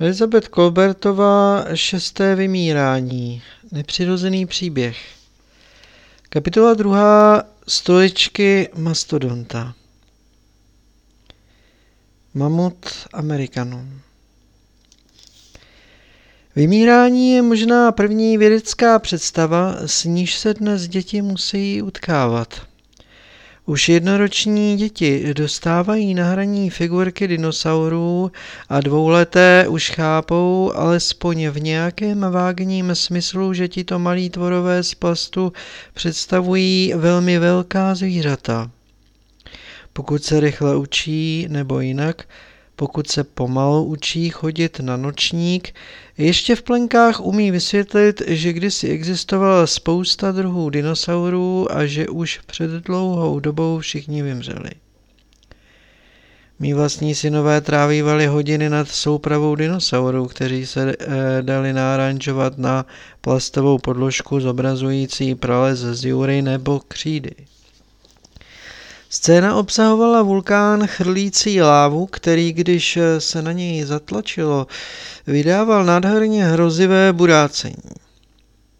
Elizabeth Kolbertová Šesté vymírání. Nepřirozený příběh. Kapitola druhá. Stoličky mastodonta. Mamut Amerikanům. Vymírání je možná první vědecká představa, s níž se dnes děti musí utkávat. Už jednoroční děti dostávají na hraní figurky dinosaurů a dvouleté už chápou alespoň v nějakém vágním smyslu, že tito malí tvorové z plastu představují velmi velká zvířata. Pokud se rychle učí nebo jinak, pokud se pomalu učí chodit na nočník, ještě v plenkách umí vysvětlit, že kdysi existovala spousta druhů dinosaurů a že už před dlouhou dobou všichni vymřeli. Mí vlastní synové trávívali hodiny nad soupravou dinosaurů, kteří se e, dali náranžovat na plastovou podložku zobrazující prales z jury nebo křídy. Scéna obsahovala vulkán chrlící lávu, který, když se na něj zatlačilo, vydával nádherně hrozivé burácení.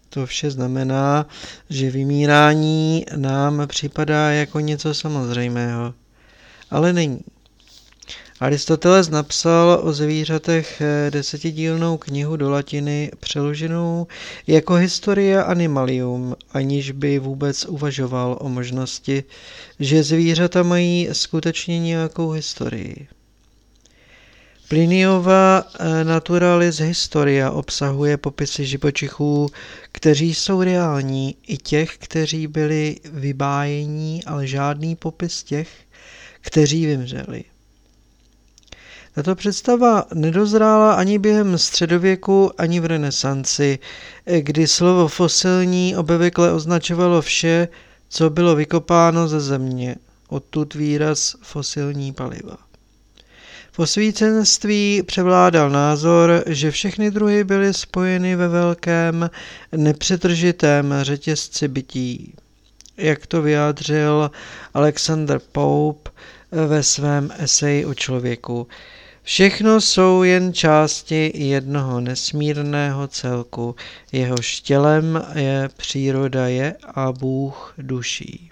To vše znamená, že vymírání nám připadá jako něco samozřejmého. Ale není. Aristoteles napsal o zvířatech eh, desetidílnou knihu do latiny přeloženou jako Historia Animalium, aniž by vůbec uvažoval o možnosti, že zvířata mají skutečně nějakou historii. Pliniova eh, Naturalis Historia obsahuje popisy živočichů, kteří jsou reální, i těch, kteří byli vybájení, ale žádný popis těch, kteří vymřeli. Tato představa nedozrála ani během středověku, ani v renesanci, kdy slovo fosilní obvykle označovalo vše, co bylo vykopáno ze země, odtud výraz fosilní paliva. V osvícenství převládal názor, že všechny druhy byly spojeny ve velkém, nepřetržitém řetězci bytí. Jak to vyjádřil Alexander Pope ve svém eseji o člověku. Všechno jsou jen části jednoho nesmírného celku. Jeho štělem je příroda je a Bůh duší.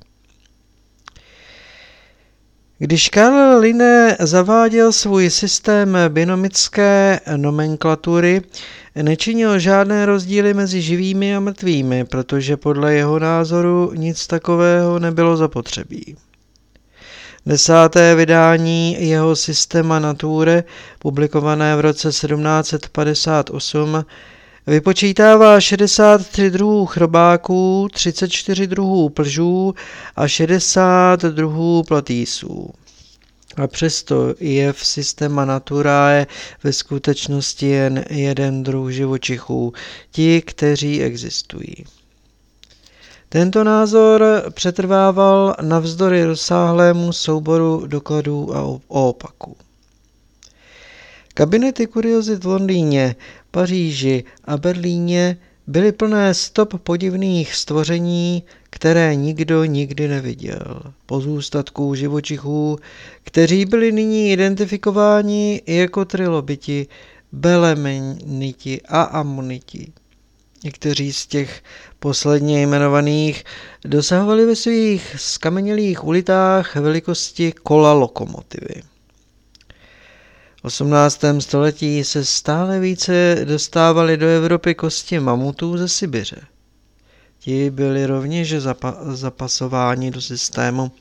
Když Karl Linné zaváděl svůj systém binomické nomenklatury, nečinil žádné rozdíly mezi živými a mrtvými, protože podle jeho názoru nic takového nebylo zapotřebí. Desáté vydání jeho Systema Nature, publikované v roce 1758, vypočítává 63 druhů chrobáků, 34 druhů plžů a 60 druhů platýsů. A přesto je v Systema Naturae ve skutečnosti jen jeden druh živočichů, ti, kteří existují. Tento názor přetrvával navzdory rozsáhlému souboru dokladů a opaků. Kabinety kuriozit v Londýně, Paříži a Berlíně byly plné stop podivných stvoření, které nikdo nikdy neviděl. Pozůstatků živočichů, kteří byli nyní identifikováni jako trilobiti, belemeniti a amoniti. Někteří z těch posledně jmenovaných dosahovali ve svých skamenělých ulitách velikosti kola lokomotivy. V 18. století se stále více dostávaly do Evropy kosti mamutů ze Sibiře. Ti byli rovněž zapa- zapasováni do systému.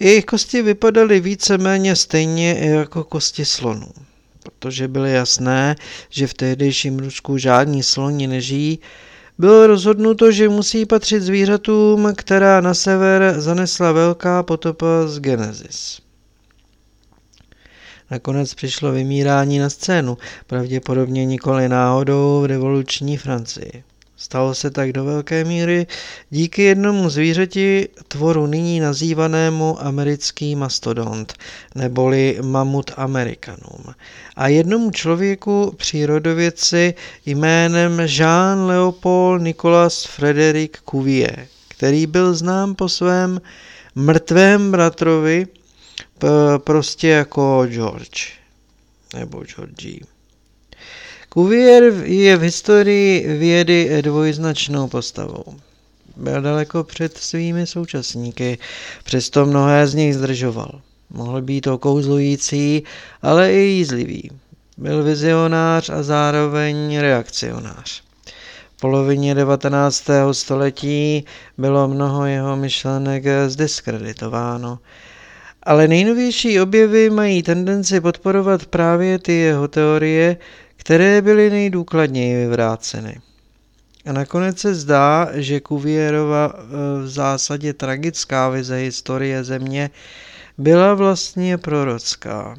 Jejich kosti vypadaly víceméně stejně jako kosti slonů. Protože bylo jasné, že v tehdejším Rusku žádní sloni nežijí, bylo rozhodnuto, že musí patřit zvířatům, která na sever zanesla velká potopa z Genesis. Nakonec přišlo vymírání na scénu, pravděpodobně nikoli náhodou v revoluční Francii. Stalo se tak do velké míry díky jednomu zvířeti tvoru nyní nazývanému americký mastodont, neboli mamut amerikanům, a jednomu člověku přírodovědci jménem Jean-Leopold Nicolas Frederic Cuvier, který byl znám po svém mrtvém bratrovi prostě jako George nebo Georgie. Cuvier je v historii vědy dvojznačnou postavou. Byl daleko před svými současníky, přesto mnohé z nich zdržoval. Mohl být okouzlující, ale i jízlivý. Byl vizionář a zároveň reakcionář. V polovině 19. století bylo mnoho jeho myšlenek zdiskreditováno. Ale nejnovější objevy mají tendenci podporovat právě ty jeho teorie, které byly nejdůkladněji vyvráceny. A nakonec se zdá, že Cuvierova eh, v zásadě tragická vize historie země byla vlastně prorocká.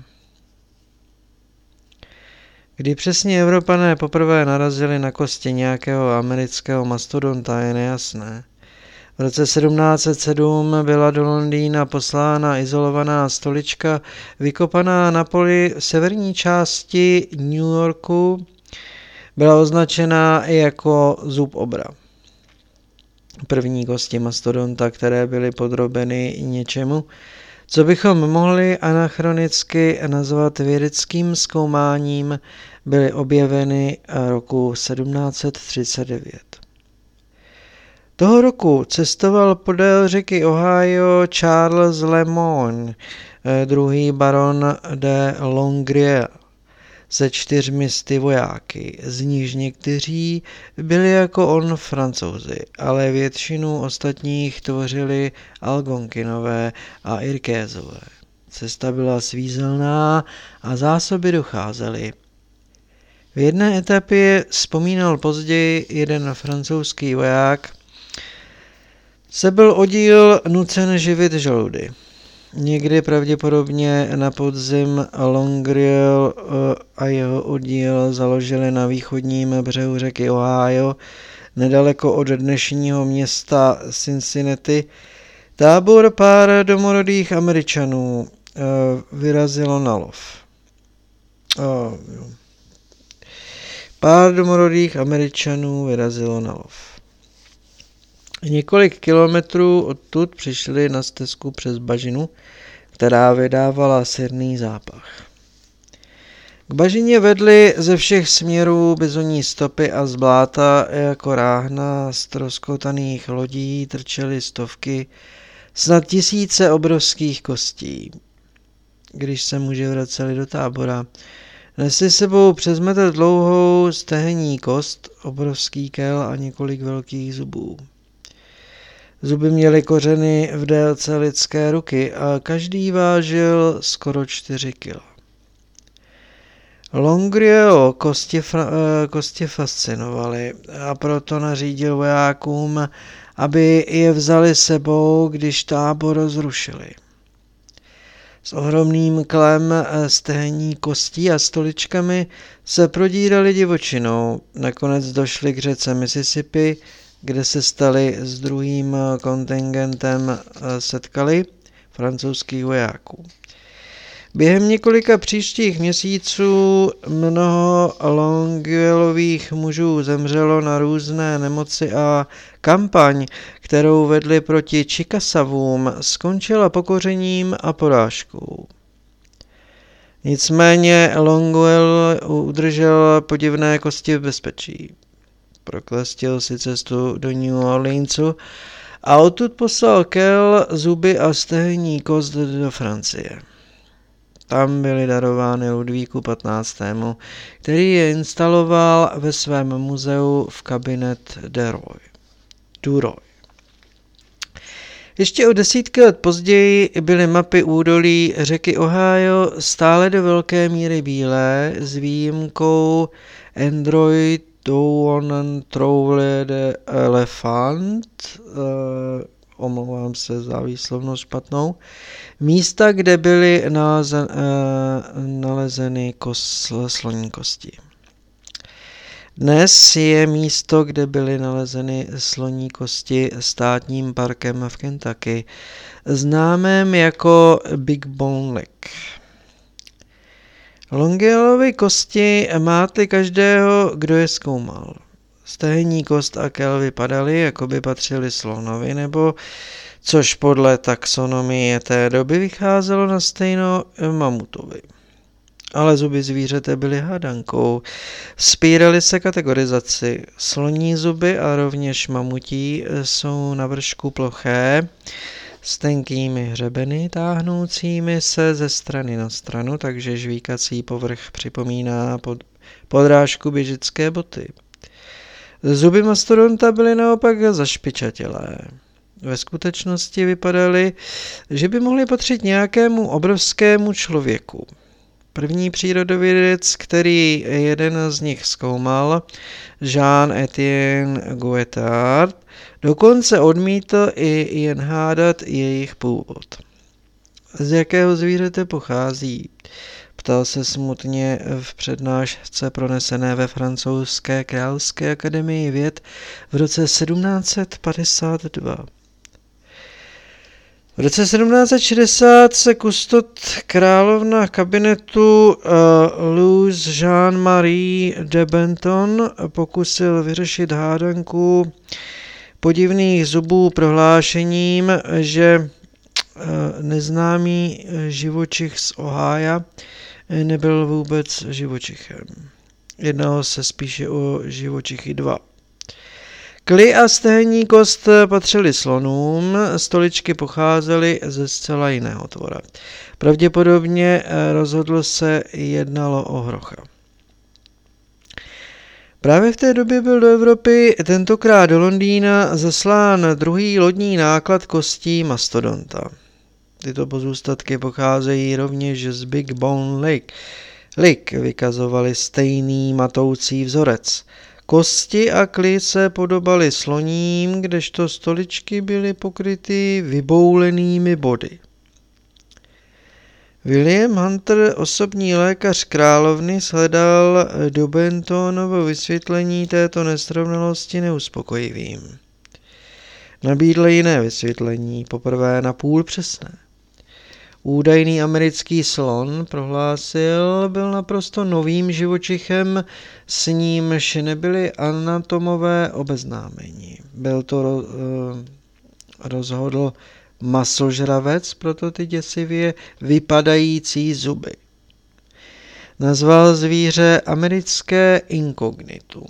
Kdy přesně Evropané poprvé narazili na kosti nějakého amerického mastodonta je nejasné. V roce 1707 byla do Londýna poslána izolovaná stolička vykopaná na poli severní části New Yorku. Byla označena jako zub obra. První kosti mastodonta, které byly podrobeny něčemu, co bychom mohli anachronicky nazvat vědeckým zkoumáním, byly objeveny roku 1739. Toho roku cestoval podél řeky Ohio Charles Lemon, eh, druhý baron de Longrier, se čtyřmi sty vojáky, z níž někteří byli jako on francouzi, ale většinu ostatních tvořili Algonkinové a Irkézové. Cesta byla svízelná a zásoby docházely. V jedné etapě vzpomínal později jeden francouzský voják, se byl oddíl nucen živit žaludy. Někdy pravděpodobně na podzim Longriel eh, a jeho oddíl založili na východním břehu řeky Ohio, nedaleko od dnešního města Cincinnati. Tábor pár domorodých Američanů eh, vyrazilo na lov. Pár domorodých Američanů vyrazilo na lov. Několik kilometrů odtud přišli na stezku přes bažinu, která vydávala sirný zápach. K bažině vedly ze všech směrů bizoní stopy a z bláta jako ráhna z troskotaných lodí trčely stovky, snad tisíce obrovských kostí. Když se muži vraceli do tábora, nesli sebou přes metr dlouhou stehenní kost, obrovský kel a několik velkých zubů. Zuby měly kořeny v délce lidské ruky a každý vážil skoro 4 kg. Longrio kosti, eh, kosti fascinovaly a proto nařídil vojákům, aby je vzali sebou, když tábor rozrušili. S ohromným klem eh, stehní kostí a stoličkami se prodírali divočinou. Nakonec došli k řece Mississippi, kde se stali s druhým kontingentem eh, setkali francouzských vojáků. Během několika příštích měsíců mnoho Longuelových mužů zemřelo na různé nemoci a kampaň, kterou vedli proti Čikasavům, skončila pokořením a porážkou. Nicméně Longuel udržel podivné kosti v bezpečí proklestil si cestu do New Orleansu a odtud poslal Kel zuby a stehní kost do Francie. Tam byly darovány Ludvíku 15., který je instaloval ve svém muzeu v kabinet de Roy. Du Roy. Ještě o desítky let později byly mapy údolí řeky Ohio stále do velké míry bílé s výjimkou Android Touonen Trouble de Elefant, uh, omlouvám se za výslovnost špatnou, místa, kde byly nalezen, uh, nalezeny kos, sloní kosti. Dnes je místo, kde byly nalezeny sloní kosti státním parkem v Kentucky, známém jako Big Bone Lake. Longelovy kosti máte každého, kdo je zkoumal. Stehenní kost a kel vypadaly, jako by patřili slonovi, nebo, což podle taxonomie té doby vycházelo na stejno mamutovi. ale zuby zvířete byly hádankou. Spíraly se kategorizaci. Sloní zuby a rovněž mamutí jsou na vršku ploché, s tenkými hřebeny táhnoucími se ze strany na stranu, takže žvíkací povrch připomíná pod, podrážku běžické boty. Zuby mastodonta byly naopak zašpičatělé. Ve skutečnosti vypadaly, že by mohly patřit nějakému obrovskému člověku. První přírodovědec, který jeden z nich zkoumal, Jean-Étienne Guettard, dokonce odmítl i jen hádat jejich původ. Z jakého zvířete pochází? Ptal se smutně v přednášce pronesené ve francouzské královské akademii věd v roce 1752. V roce 1760 se kustot královna kabinetu uh, Louis Jean-Marie de Benton pokusil vyřešit hádanku podivných zubů prohlášením, že uh, neznámý živočich z Ohája nebyl vůbec živočichem. Jednalo se spíše o živočichy dva. Kly a stehenní kost patřily slonům, stoličky pocházely ze zcela jiného tvora. Pravděpodobně eh, rozhodlo se jednalo o hrocha. Právě v té době byl do Evropy, tentokrát do Londýna, zaslán druhý lodní náklad kostí mastodonta. Tyto pozůstatky pocházejí rovněž z Big Bone Lake. Lake vykazovaly stejný matoucí vzorec – Kosti a kly se podobaly sloním, kdežto stoličky byly pokryty vyboulenými body. William Hunter, osobní lékař královny, shledal do Bentonovo vysvětlení této nesrovnalosti neuspokojivým. Nabídl jiné vysvětlení, poprvé na půl přesné. Údajný americký slon, prohlásil, byl naprosto novým živočichem, s nímž nebyli anatomové obeznámení. Byl to eh, rozhodl masožravec, proto ty děsivě vypadající zuby. Nazval zvíře americké inkognitum.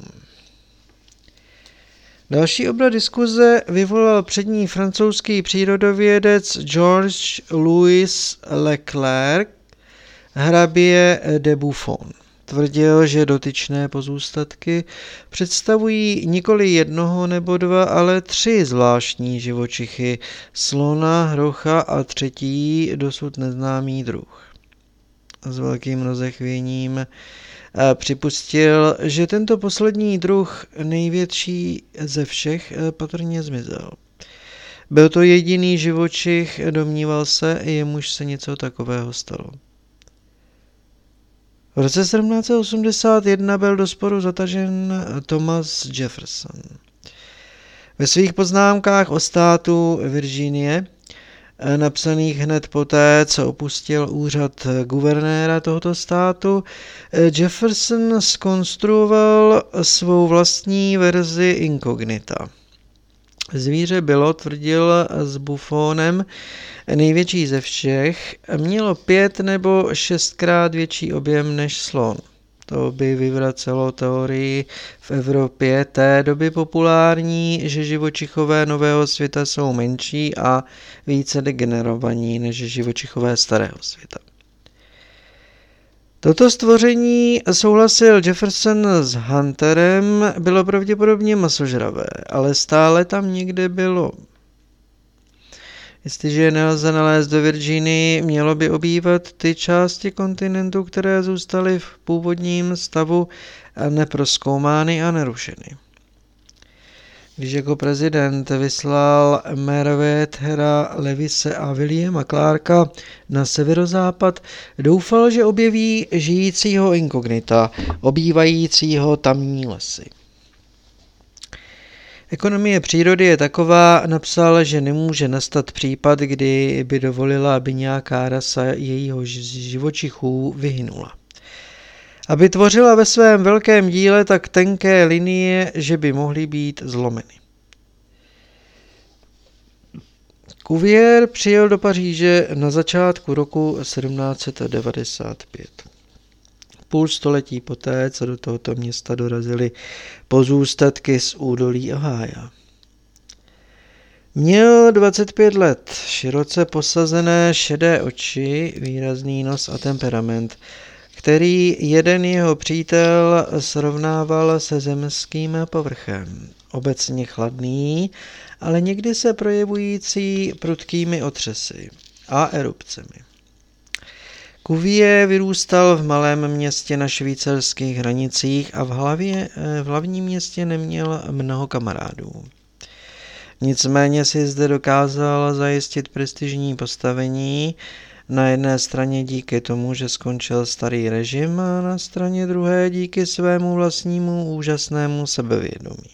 Další obrat diskuze vyvolal přední francouzský přírodovědec Georges Louis Leclerc, hrabě de Buffon. Tvrdil, že dotyčné pozůstatky představují nikoli jednoho nebo dva, ale tři zvláštní živočichy, slona, hrocha a třetí dosud neznámý druh. S velkým rozechvěním Připustil, že tento poslední druh, největší ze všech, eh, patrně zmizel. Byl to jediný živočich, domníval se, jemuž se něco takového stalo. V roce 1781 byl do sporu zatažen Thomas Jefferson. Ve svých poznámkách o státu Virginie Eh, napsaných hned poté, co opustil úřad guvernéra tohoto státu, eh, Jefferson skonstruoval svou vlastní verzi inkognita. Zvíře bylo, tvrdil s bufonem, největší ze všech, mělo pět nebo šestkrát větší objem než slon. To by vyvracelo teorii v Evropě té doby populární, že živočichové nového světa jsou menší a více degenerovaní než živočichové starého světa. Toto stvoření, souhlasil Jefferson s Hunterem, bylo pravděpodobně masožravé, ale stále tam někde bylo. Jestliže je nelze nalézt do Virginii, mělo by obývat ty části kontinentu, které zůstaly v původním stavu neproskoumány a nerušeny. Když jako prezident vyslal Mervethera Levise a Williama Clarka na severozápad, doufal, že objeví žijícího inkognita, obývajícího tamní lesy. Ekonomie přírody je taková, napsal, že nemůže nastat případ, kdy by dovolila, aby nějaká rasa jejího živočichů vyhynula. Aby tvořila ve svém velkém díle tak tenké linie, že by mohly být zlomeny. Cuvier přijel do Paříže na začátku roku 1795. půl století poté, co do tohoto města dorazily pozůstatky z údolí Ohája. Měl 25 let, široce posazené šedé oči, výrazný nos a temperament, který jeden jeho přítel srovnával se zemským povrchem. Obecně chladný, ale někdy se projevující prudkými otřesy a erupcemi. Kuvie vyrůstal v malém městě na švýcarských hranicích a v, hlavě, v hlavním městě neměl mnoho kamarádů. Nicméně si zde dokázal zajistit prestižní postavení, na jedné straně díky tomu, že skončil starý režim a na straně druhé díky svému vlastnímu úžasnému sebevědomí.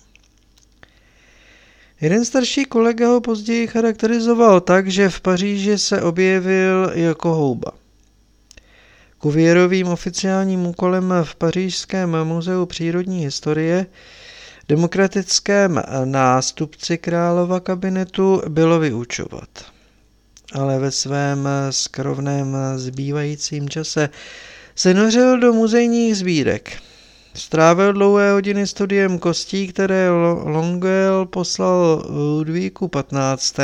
Jeden starší kolega ho později charakterizoval tak, že v Paříži se objevil jako houba. Kuvěrovým oficiálním úkolem v Pařížském muzeu přírodní historie demokratickém nástupci králova kabinetu bylo vyučovat. Ale ve svém skrovném zbývajícím čase se nořil do muzejních sbírek. Strávil dlouhé hodiny studiem kostí, které Longuel poslal Ludvíku 15.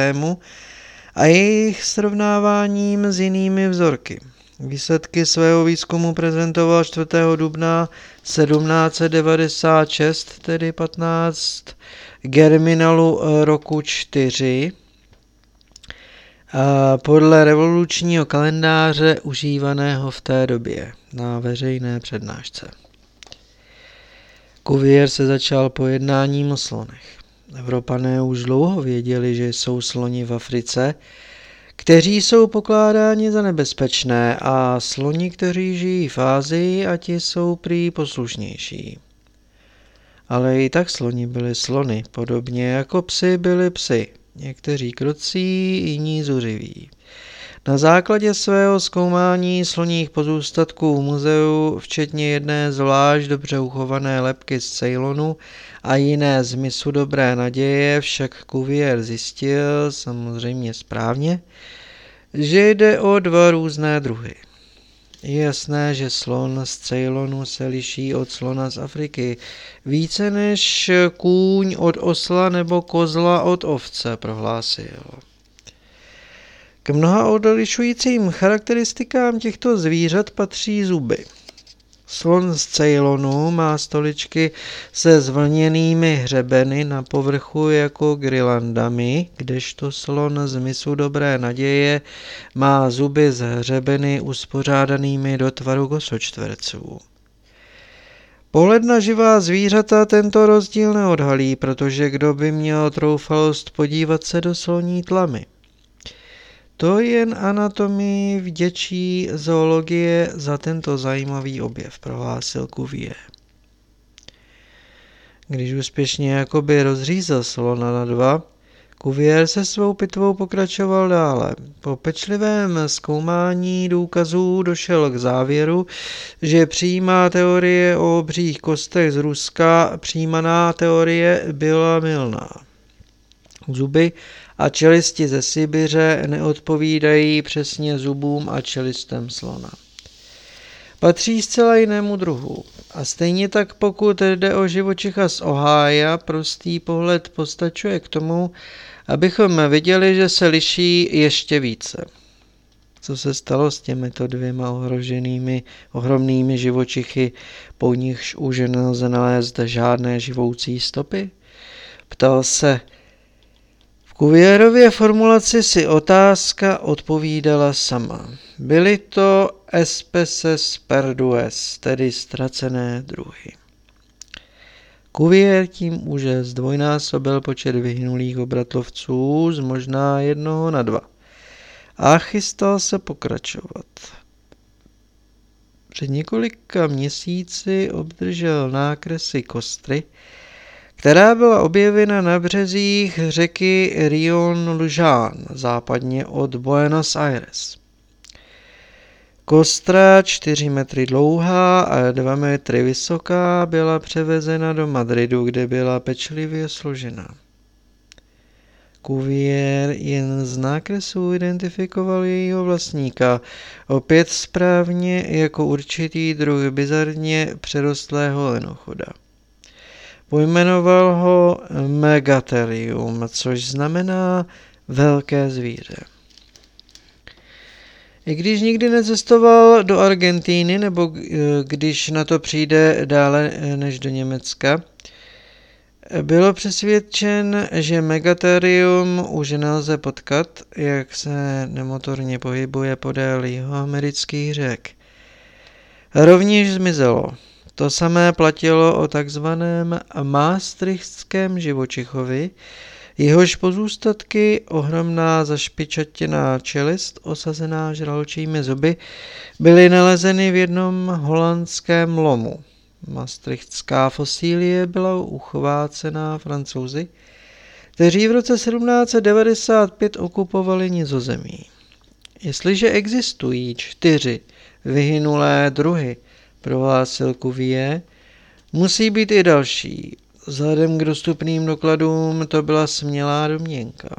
a jejich srovnáváním s jinými vzorky. Výsledky svého výzkumu prezentoval 4. dubna 1796, tedy 15 Germinalu roku 4, podle revolučního kalendáře užívaného v té době na veřejné přednášce. Cuvier se začal pojednáním o slonech. Evropané už dlouho věděli, že jsou sloni v Africe, kteří jsou pokládáni za nebezpečné a sloni, kteří žijí v Ázii a ti jsou prý poslušnější. Ale i tak sloni byli slony, podobně jako psy byli psy, někteří krucí, jiní zuřiví. Na základě svého zkoumání sloních pozůstatků v muzeu, včetně jedné zvlášť dobře uchované lepky z Ceylonu a jiné z misu Dobré naděje, však Cuvier zjistil, samozřejmě správně, že jde o dva různé druhy. Je jasné, že slon z Ceylonu se liší od slona z Afriky více než kůň od osla nebo kozla od ovce, prohlásil. K mnoha odlišujícím charakteristikám těchto zvířat patří zuby. Slon z Ceylonu má stoličky se zvlněnými hřebeny na povrchu jako grilandami, kdežto slon z mysu Dobré naděje má zuby z hřebeny uspořádanými do tvaru kosočtverců. Pohled na živá zvířata tento rozdíl neodhalí, protože kdo by měl troufalost podívat se do sloní tlamy. To jen anatomii vděčí zoologie za tento zajímavý objev, prohlásil Cuvier. Když úspěšně jakoby rozřízl slona na dva, Cuvier se svou pitvou pokračoval dále. Po pečlivém zkoumání důkazů došel k závěru, že přijímá teorie o obřích kostech z Ruska, přijímaná teorie byla milná. Zuby a čelisti ze Sibiře neodpovídají přesně zubům a čelistem slona. Patří zcela jinému druhu. A stejně tak pokud jde o živočicha z Ohája, prostý pohled postačuje k tomu, abychom viděli, že se liší ještě více. Co se stalo s těmito dvěma ohroženými, ohromnými živočichy, po nichž už nelze nalézt žádné živoucí stopy? Ptal se Cuvierově formulaci si otázka odpovídala sama. Byly to especes perdues, tedy ztracené druhy. Cuvier tím už zdvojnásobil počet vyhnulých obratlovců z možná jednoho na dva a chystal se pokračovat. Před několika měsíci obdržel nákresy kostry, která byla objevena na březích řeky Rion Luján, západně od Buenos Aires. Kostra 4 metry dlouhá a 2 metry vysoká byla převezena do Madridu, kde byla pečlivě složena. Cuvier jen z nákresu identifikoval jejího vlastníka, opět správně jako určitý druh bizarně přerostlého lenochoda. Pojmenoval ho Megatherium, což znamená velké zvíře. I když nikdy necestoval do Argentíny, nebo když na to přijde dále než do Německa, bylo přesvědčen, že Megatherium už nelze potkat, jak se nemotorně pohybuje podél amerických řek. Rovněž zmizelo. To samé platilo o takzvaném Maastrichtském živočichovi, jehož pozůstatky, ohromná zašpičatěná čelist, osazená žraločími zuby, byly nalezeny v jednom holandském lomu. Maastrichtská fosílie byla uchvácená francouzi, kteří v roce 1795 okupovali nizozemí. Jestliže existují čtyři vyhynulé druhy, prohlásil Cuvier, musí být i další. Vzhledem k dostupným dokladům to byla smělá domněnka.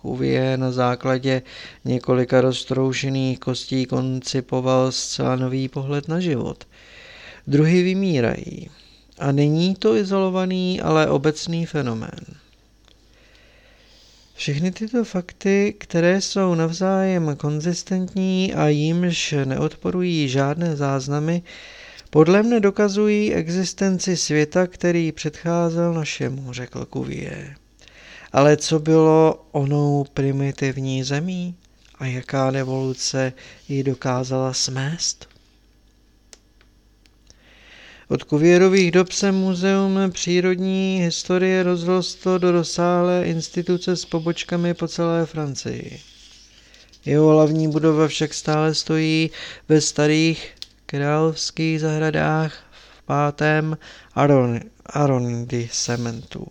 Cuvier na základě několika roztroušených kostí koncipoval zcela nový pohled na život – druhy vymírají. A není to izolovaný, ale obecný fenomén. Všechny tyto fakty, které jsou navzájem konzistentní a jimž neodporují žádné záznamy, podle mne dokazují existenci světa, který předcházel našemu, řekl Cuvier. Ale co bylo onou primitivní zemí a jaká revoluce ji dokázala smést? Od Kuvěrových dob se Muzeum přírodní historie rozrostlo do rozsáhlé instituce s pobočkami po celé Francii. Jeho hlavní budova však stále stojí ve starých královských zahradách v pátém arrondissementu.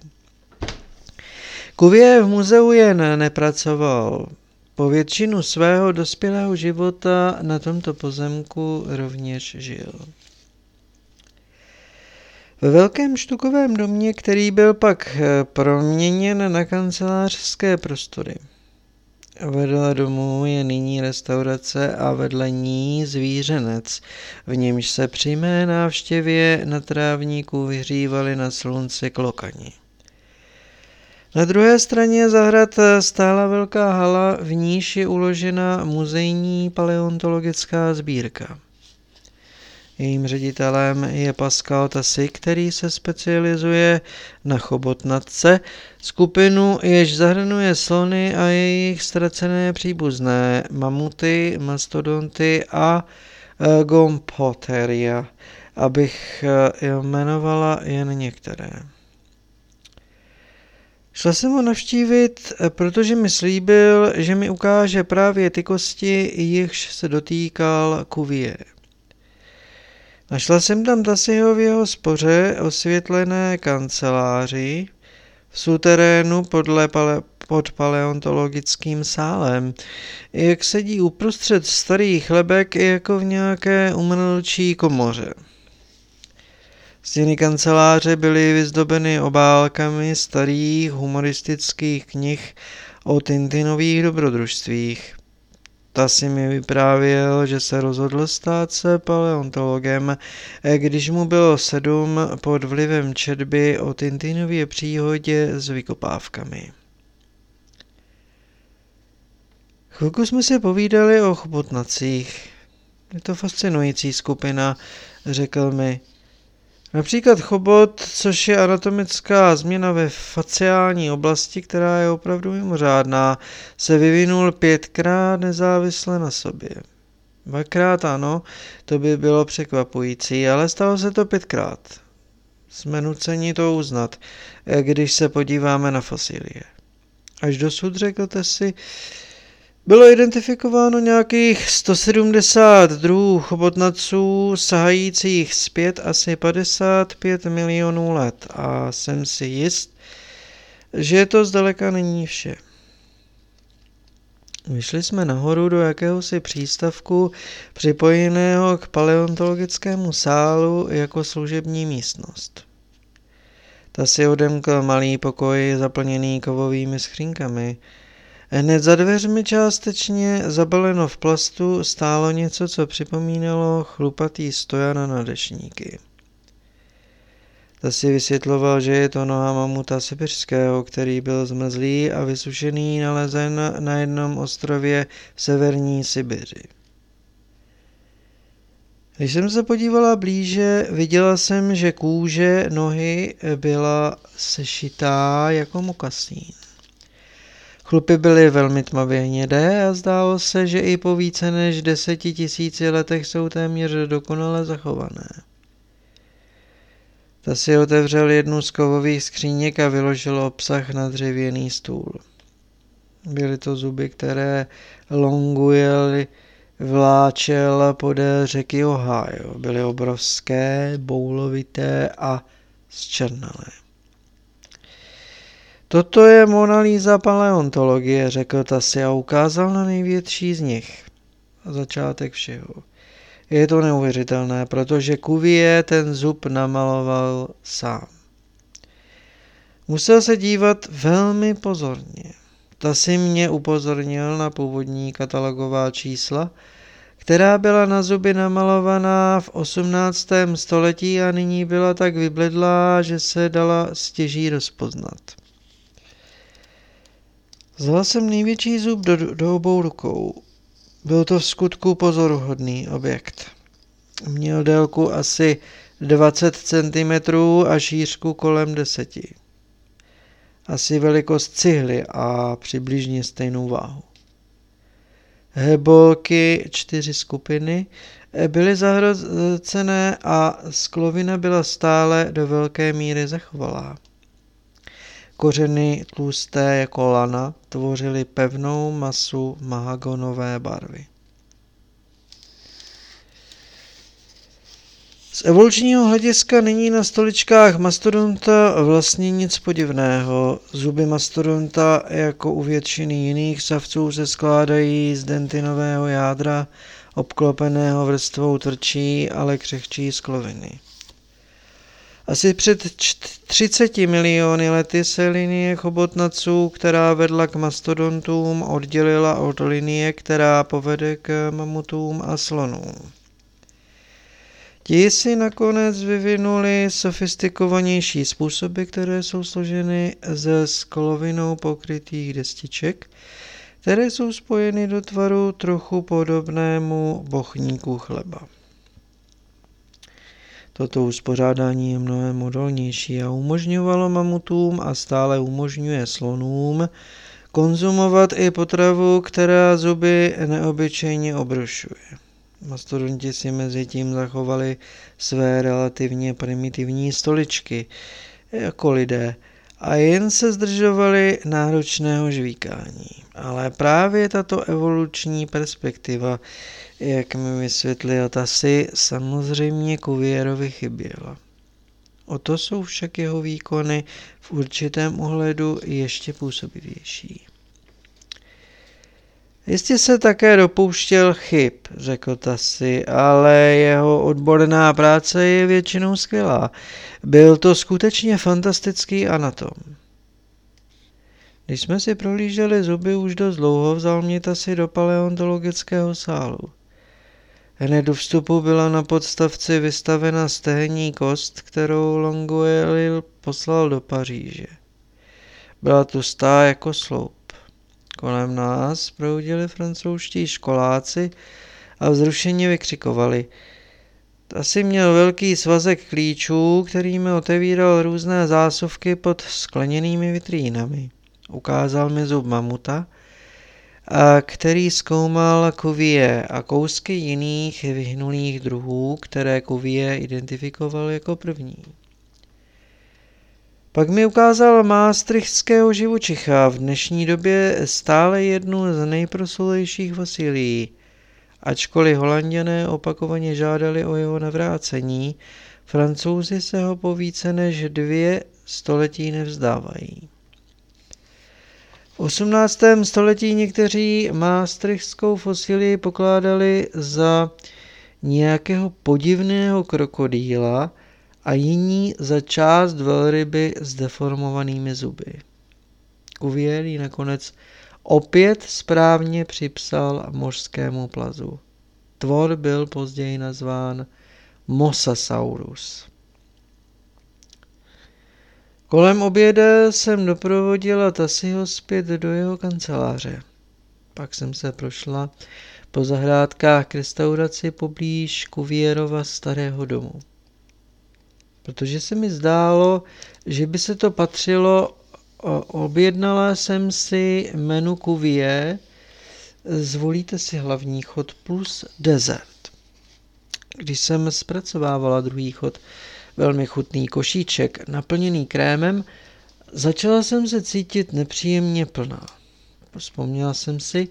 Cuvier v muzeu jen nepracoval. Po většinu svého dospělého života na tomto pozemku rovněž žil. Ve velkém štukovém domě, který byl pak eh, proměněn na kancelářské prostory. Vedle domu je nyní restaurace a vedle ní zvířenec, v němž se při mé návštěvě na trávníku vyhřívali na slunci klokani. Na druhé straně zahrad stála velká hala, v níž je uložena muzejní paleontologická sbírka. Jejím ředitelem je Pascal Tassi, který se specializuje na chobotnatce, skupinu, jež zahrnuje slony a jejich ztracené příbuzné, mamuty, mastodonty a e, gompoteria, abych e, jmenovala jen některé. Šla jsem ho navštívit, e, protože mi slíbil, že mi ukáže právě ty kosti, jichž se dotýkal Cuvier. Našla jsem tam Tasyho v jeho spoře osvětlené kanceláři v suterénu podle pale, pod paleontologickým sálem. Jak sedí uprostřed starých chlebek jako v nějaké umrlčí komoře. Stěny kanceláře byly vyzdobeny obálkami starých humoristických knih o Tintinových dobrodružstvích. Ta si mi vyprávěl, že se rozhodl stát se paleontologem, když mu bylo sedm pod vlivem četby o Tintinově příhodě s vykopávkami. Chvilku jsme si povídali o chobotnacích. Je to fascinující skupina, řekl mi. Například chobot, což je anatomická změna ve faciální oblasti, která je opravdu mimořádná, se vyvinul pětkrát nezávisle na sobě. Dvakrát ano, to by bylo překvapující, ale stalo se to pětkrát. Jsme nuceni to uznat, když se podíváme na fosilie. Až dosud řekl si, bylo identifikováno nějakých 170 druhů chobotnaců sahajících zpět asi 55 milionů let a jsem si jist, že to zdaleka není vše. Vyšli jsme nahoru do jakéhosi přístavku připojeného k paleontologickému sálu jako služební místnost. Ta si odemkl malý pokoj zaplněný kovovými skřínkami. Hned za dveřmi částečně zabaleno v plastu stálo něco, co připomínalo chlupatý stojan na dešníky. Ta si vysvětloval, že je to noha mamuta sibirského, který byl zmrzlý a vysušený nalezen na jednom ostrově v severní Sibiři. Když jsem se podívala blíže, viděla jsem, že kůže nohy byla sešitá jako mokasín. Chlupy byly velmi tmavě hnědé a zdálo se, že i po více než deseti tisíci letech jsou téměř dokonale zachované. Ta si otevřel jednu z kovových skříněk a vyložil obsah na dřevěný stůl. Byly to zuby, které Longuel vláčel podél řeky Ohio. Byly obrovské, boulovité a zčernalé. Toto je Mona Lisa paleontologie, řekl Tasi a ukázal na největší z nich. Začátek všeho. Je to neuvěřitelné, protože Kuvie ten zub namaloval sám. Musel se dívat velmi pozorně. Ta si mě upozornil na původní katalogová čísla, která byla na zuby namalovaná v 18. století a nyní byla tak vybledlá, že se dala stěží rozpoznat. Vzala jsem největší zub do, do obou rukou. Byl to v skutku pozoruhodný objekt. Měl délku asi 20 cm a šířku kolem 10. Asi velikost cihly a přibližně stejnou váhu. Hebolky čtyři skupiny byly zahrocené a sklovina byla stále do velké míry zachovalá. Kořeny tlusté jako lana tvořily pevnou masu mahagonové barvy. Z evolučního hlediska není na stoličkách mastodonta vlastně nic podivného. Zuby mastodonta, jako u většiny jiných savců, se skládají z dentinového jádra, obklopeného vrstvou tvrdší, ale křehčí skloviny. Asi před 30 miliony lety se linie chobotnaců, která vedla k mastodontům, oddělila od linie, která povede k mamutům a slonům. Ti si nakonec vyvinuli sofistikovanější způsoby, které jsou složeny ze sklovinou pokrytých destiček, které jsou spojeny do tvaru trochu podobnému bochníku chleba. Toto uspořádání je mnohem odolnější a umožňovalo mamutům a stále umožňuje slonům konzumovat i potravu, která zuby neobyčejně obrušuje. Mastodonti si mezi tím zachovali své relativně primitivní stoličky, jako lidé, a jen se zdržovali náročného žvíkání. Ale právě tato evoluční perspektiva jak mi vysvětlil si samozřejmě Kuvierovi chyběla. O to jsou však jeho výkony v určitém ohledu ještě působivější. Jistě se také dopouštěl chyb, řekl Tasi, ale jeho odborná práce je většinou skvělá. Byl to skutečně fantastický anatom. Když jsme si prohlíželi zuby už dost dlouho, vzal mě Tasi do paleontologického sálu. Hned u vstupu byla na podstavci vystavena stehenní kost, kterou Longueuil poslal do Paříže. Byla tu stá jako sloup. Kolem nás proudili francouzští školáci a vzrušeně vykřikovali. Asi měl velký svazek klíčů, kterými otevíral různé zásuvky pod skleněnými vitrínami. Ukázal mi zub mamuta který zkoumal Cuvier a kousky jiných vyhnulých druhů, které Cuvier identifikoval jako první. Pak mi ukázal maastrichtského živočicha, v dnešní době stále jednu z nejprosulejších fosilií. Ačkoliv holanděné opakovaně žádali o jeho navrácení, francouzi se ho po více než dvě století nevzdávají. V 18. století někteří maastrichtskou fosilii pokládali za nějakého podivného krokodýla a jiní za část velryby s deformovanými zuby. Cuvier ji nakonec opět správně připsal mořskému plazu. Tvor byl později nazván Mosasaurus. Kolem oběda jsem doprovodila Tasiho zpět do jeho kanceláře. Pak jsem se prošla po zahrádkách k restauraci poblíž Kuvierova starého domu. Protože se mi zdálo, že by se to patřilo, objednala jsem si menu Cuvier, zvolíte si hlavní chod plus dezert. Když jsem zpracovávala druhý chod, velmi chutný košíček naplněný krémem, začala jsem se cítit nepříjemně plná. Vzpomněla jsem si,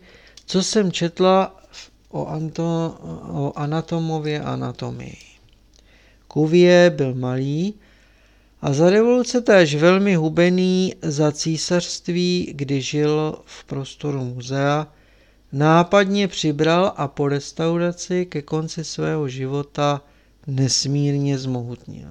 co jsem četla o, Anto, o anatomově anatomii. Kuvie byl malý a za revoluce též velmi hubený za císařství, kdy žil v prostoru muzea, nápadně přibral a po restauraci ke konci svého života nesmírně zmohutnil.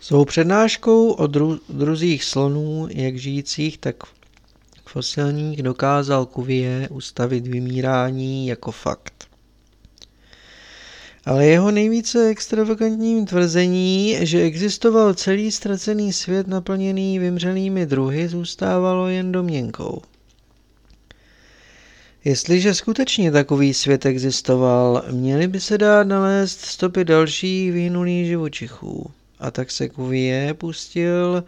Svou přednáškou o dru- druzích slonů, jak žijících, tak fosilních, dokázal Cuvier ustavit vymírání jako fakt. Ale jeho nejvíce extravagantním tvrzení, že existoval celý ztracený svět naplněný vymřelými druhy, zůstávalo jen domněnkou. Jestliže skutečně takový svět existoval, měly by se dát nalézt stopy dalších vyhnulých živočichů. A tak se Cuvier pustil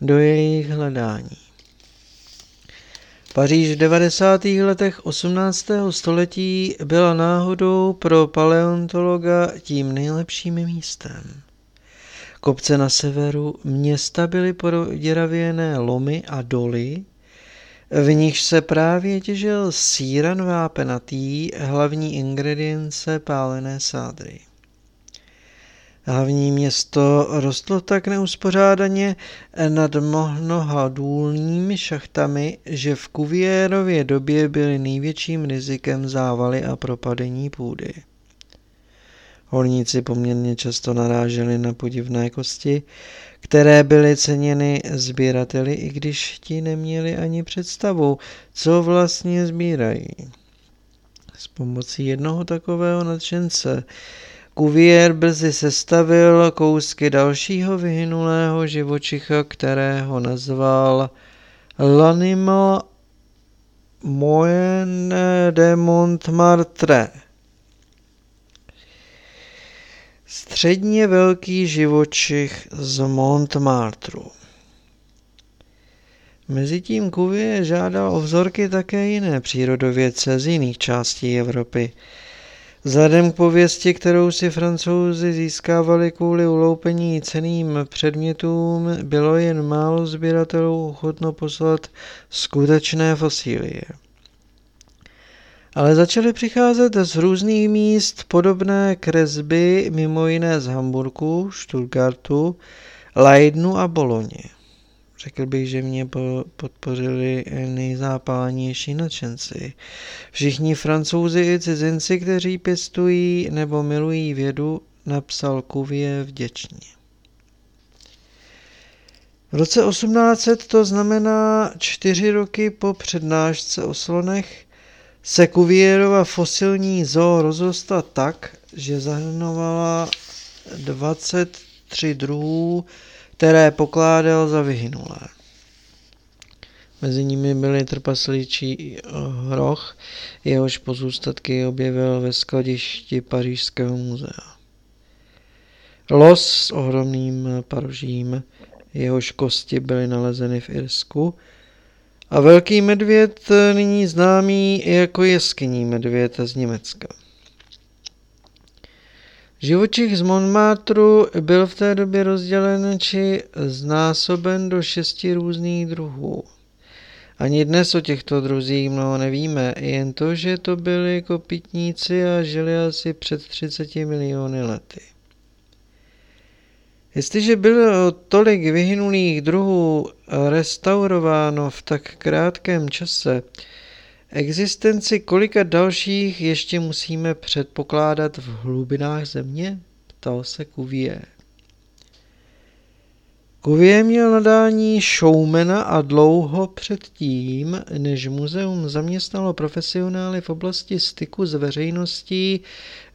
do jejich hledání. Paříž v 90. letech 18. století byla náhodou pro paleontologa tím nejlepším místem. Kopce na severu města byly proděravěné lomy a doly, v nichž se právě těžil síran vápenatý, hlavní ingredience pálené sádry. Hlavní město rostlo tak neuspořádaně nad mnoha důlními šachtami, že v Kuviérově době byly největším rizikem závaly a propadení půdy. Horníci poměrně často naráželi na podivné kosti, které byly ceněny sběrateli, i když ti neměli ani představu, co vlastně sbírají. S pomocí jednoho takového nadšence Cuvier brzy sestavil kousky dalšího vyhynulého živočicha, kterého nazval L'animal moyen de Montmartre. Středně velký živočich z Montmartru. Mezitím Cuvier žádal o vzorky také jiné přírodovědce z jiných částí Evropy. Vzhledem k pověsti, kterou si francouzi získávali kvůli uloupení ceným předmětům, bylo jen málo sběratelů ochotno poslat skutečné fosílie. Ale začaly přicházet z různých míst podobné kresby, mimo jiné z Hamburgu, Stuttgartu, Leidnu a Boloně. Řekl bych, že mě podpořili nejzápalnější nadšenci. Všichni francouzi i cizinci, kteří pěstují nebo milují vědu, napsal Kuvě vděčně. V roce 1800, to znamená čtyři roky po přednášce o slonech, se Kuvierova fosilní zoo rozrostla tak, že zahrnovala 23 druhů pokládal za vyhynulé. Mezi nimi byly trpaslíčí hroch, jehož pozůstatky objevil ve skladišti Pařížského muzea. Los s ohromným parožím, jehož kosti byly nalezeny v Irsku, a velký medvěd, nyní známý jako jeskyní medvěd z Německa. Živočich z Montmartru byl v té době rozdělen či znásoben do šesti různých druhů. Ani dnes o těchto druzích mnoho nevíme, jen to, že to byli kopitníci a žili asi před 30 miliony lety. Jestliže bylo tolik vyhynulých druhů restaurováno v tak krátkém čase, Existenci kolika dalších ještě musíme předpokládat v hlubinách země? Ptal se Cuvier. Cuvier měl nadání showmana a dlouho předtím, než muzeum zaměstnalo profesionály v oblasti styku s veřejností,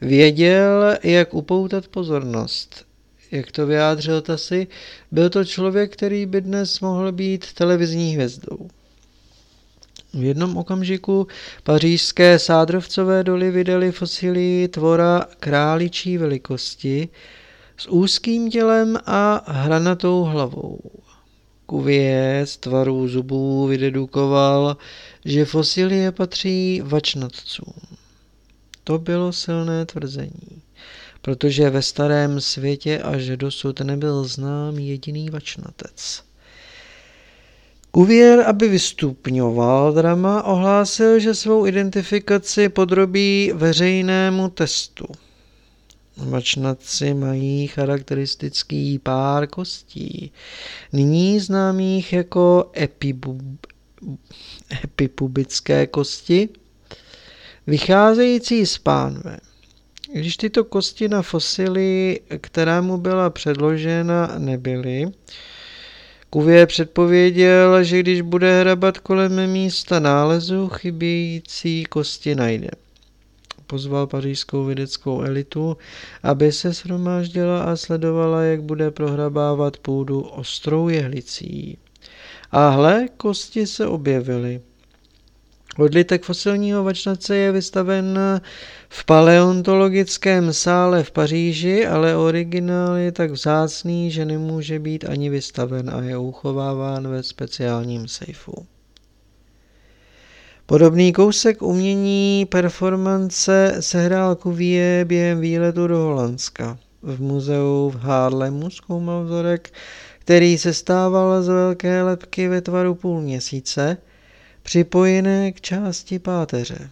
věděl, jak upoutat pozornost. Jak to vyjádřil Tasy, byl to člověk, který by dnes mohl být televizní hvězdou. V jednom okamžiku pařížské sádrovcové doly vydali fosilii tvora králičí velikosti s úzkým tělem a hranatou hlavou. Cuvier z tvarů zubů vydedukoval, že fosilie patří vačnatcům. To bylo silné tvrzení, protože ve starém světě až dosud nebyl znám jediný vačnatec. Cuvier, aby vystupňoval drama, ohlásil, že svou identifikaci podrobí veřejnému testu. Mačnatci mají charakteristický pár kostí, nyní známých jako epibub, epipubické kosti, vycházející z pánve. Když tyto kosti na fosily, kterému byla předložena, nebyly, Kuvě předpověděl, že když bude hrabat kolem místa nálezu, chybějící kosti najde. Pozval pařížskou vědeckou elitu, aby se shromáždila a sledovala, jak bude prohrabávat půdu ostrou jehlicí. A hle, kosti se objevily. Odlitek fosilního vačnace je vystaven v paleontologickém sále v Paříži, ale originál je tak vzácný, že nemůže být ani vystaven a je uchováván ve speciálním sejfu. Podobný kousek umění performance sehrál Cuvier během výletu do Holandska. V muzeu v Harlemu zkoumal vzorek, který se stával z velké lepky ve tvaru půl měsíce – připojené k části páteře.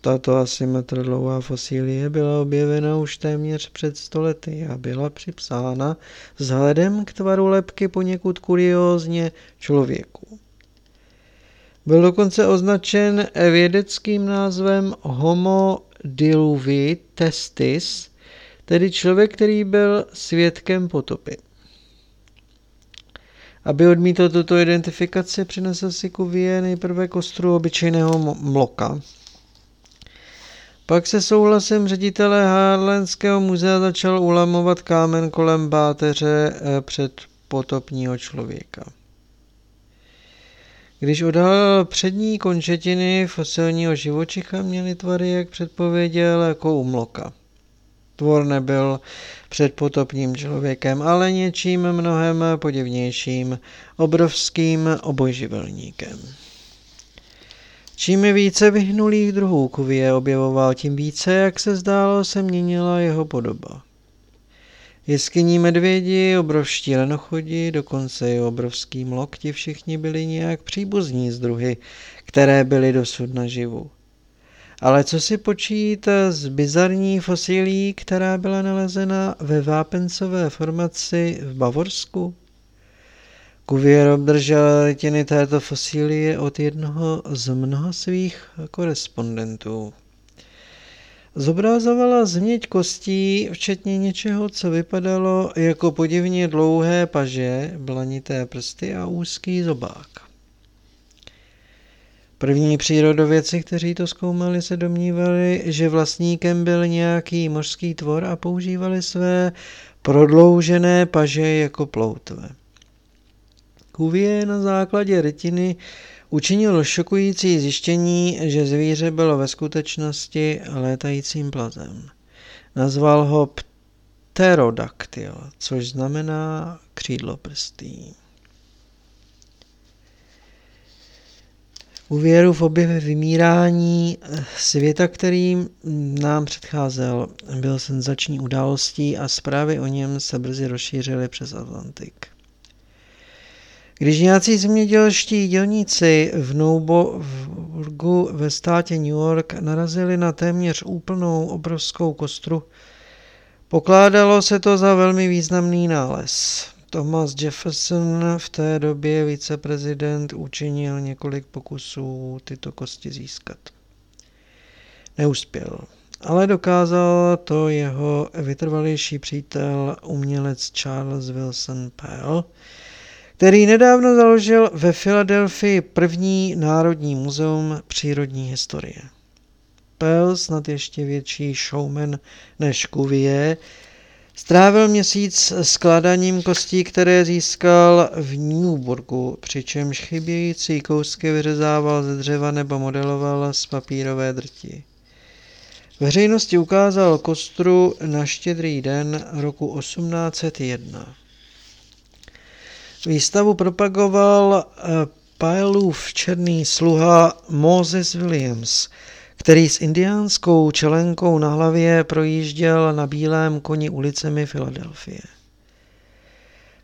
Tato asi metr dlouhá fosílie byla objevena už téměř před stolety a byla připsána vzhledem k tvaru lepky poněkud kuriózně člověku. Byl dokonce označen vědeckým názvem Homo diluvi testis, tedy člověk, který byl svědkem potopy. Aby odmítl tuto identifikaci, přinesl si Kuvie nejprve kostru obyčejného mloka. Pak se souhlasem ředitele Harlenského muzea začal ulamovat kámen kolem báteře eh, před potopního člověka. Když odhalil přední končetiny fosilního živočicha, měly tvary, jak předpověděl, jako u mloka. Tvor nebyl předpotopním člověkem, ale něčím mnohem podivnějším, obrovským obojživelníkem. Čím více vyhnulých druhů Kuvie objevoval, tím více, jak se zdálo, se měnila jeho podoba. Jeskyní medvědi, obrovští lenochodi, dokonce i obrovský mlokti, všichni byli nějak příbuzní z druhy, které byly dosud naživu. Ale co si počít z bizarní fosilí, která byla nalezena ve vápencové formaci v Bavorsku? Cuvier obdržel letiny této fosílie od jednoho z mnoha svých korespondentů. Zobrazovala změť kostí, včetně něčeho, co vypadalo jako podivně dlouhé paže, blanité prsty a úzký zobák. První přírodovědci, kteří to zkoumali, se domnívali, že vlastníkem byl nějaký mořský tvor a používali své prodloužené paže jako ploutve. Cuvier na základě rytiny učinil šokující zjištění, že zvíře bylo ve skutečnosti létajícím plazem. Nazval ho pterodaktyl, což znamená křídloprstý. uvěru v objev vymírání eh, světa, který nám předcházel, byl senzační událostí a zprávy o něm se brzy rozšířily přes Atlantik. Když nějací zemědělští dělníci v Newburgu ve státě New York narazili na téměř úplnou obrovskou kostru, pokládalo se to za velmi významný nález. Thomas Jefferson, v té době viceprezident, učinil několik pokusů tyto kosti získat. Neuspěl, ale dokázal to jeho vytrvalější přítel, umělec Charles Wilson Pell, který nedávno založil ve Filadelfii první Národní muzeum přírodní historie. Pell, snad ještě větší showman než Cuvier, strávil měsíc skládáním kostí, které získal v Newburgu, přičemž chybějící kousky vyřezával ze dřeva nebo modeloval z papírové drti. Veřejnosti ukázal kostru na štědrý den roku 1801. Výstavu propagoval eh, Pylův černý sluha Moses Williams, který s indiánskou čelenkou na hlavě projížděl na bílém koni ulicemi Filadelfie.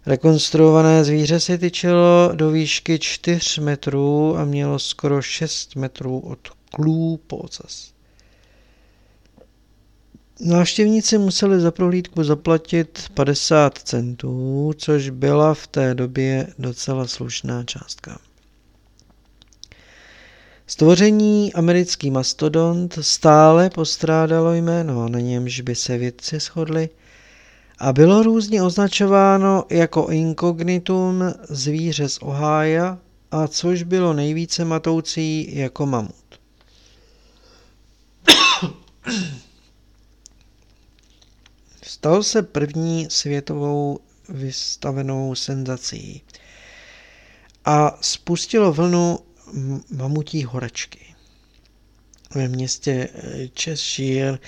Rekonstruované zvíře si tyčilo do výšky 4 metrů a mělo skoro 6 metrů od klů po ocas. Návštěvníci museli za prohlídku zaplatit 50 centů, což byla v té době docela slušná částka. Stvoření americký mastodont stále postrádalo jméno, na němž by se vědci shodli, a bylo různě označováno jako inkognitum zvíře z Ohája, a což bylo nejvíce matoucí jako mamut. Stal se první světovou vystavenou senzací a spustilo vlnu mamutí horečky. Ve městě Cheshire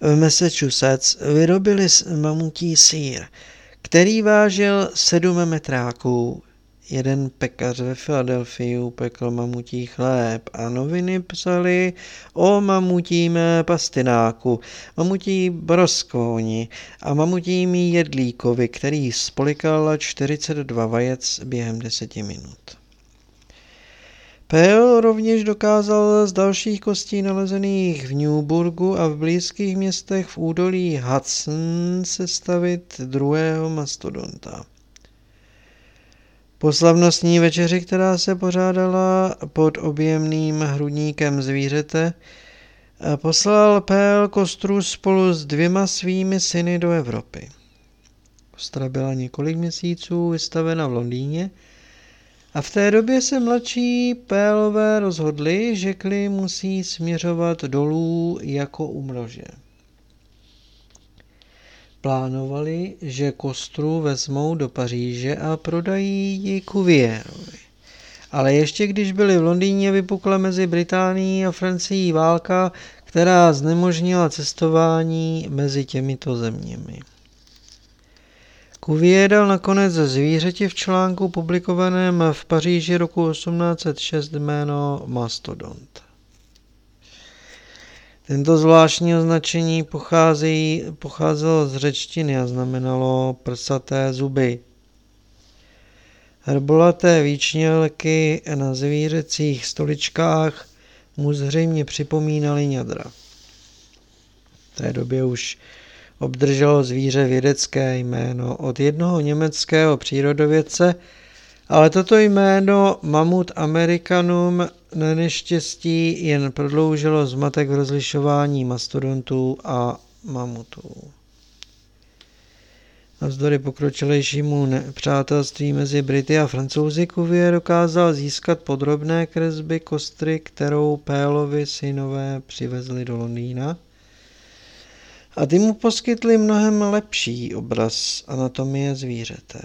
v Massachusetts vyrobili mamutí sír, který vážil 7 metráků, Jeden pekař ve Filadelfii upekl mamutí chléb a noviny psali o mamutím pastináku, mamutí broskóni a mamutím jedlíkovi, který spolikal 42 vajec během deseti minut. Pell rovněž dokázal z dalších kostí nalezených v Newburgu a v blízkých městech v údolí Hudson sestavit druhého mastodonta. Po slavnostní večeři, která se pořádala pod objemným hrudníkem zvířete, poslal P.L. Kostru spolu s dvěma svými syny do Evropy. Kostra byla několik měsíců vystavena v Londýně a v té době se mladší Pélové rozhodli, že kli musí směřovat dolů jako umrože. Plánovali, že kostru vezmou do Paříže a prodají ji Cuvierovi. Ale ještě když byli v Londýně, vypukla mezi Británií a Francií válka, která znemožnila cestování mezi těmito zeměmi. Cuvier dal nakonec zvířeti v článku publikovaném v Paříži roku 1806 jméno Mastodont. Tento zvláštní označení pochází, pocházelo z řečtiny a znamenalo prsaté zuby. Herbolaté výčnělky na zvířecích stoličkách mu zřejmě připomínaly ňadra. V té době už obdrželo zvíře vědecké jméno od jednoho německého přírodovědce, ale toto jméno Mamut Americanum na neštěstí jen prodloužilo zmatek v rozlišování mastodontů a mamutů. Navzdory pokročilejšímu přátelství mezi Brity a Francouzi Cuvier dokázal získat podrobné kresby kostry, kterou Pélovi synové přivezli do Londýna a ty mu poskytli mnohem lepší obraz anatomie zvířete.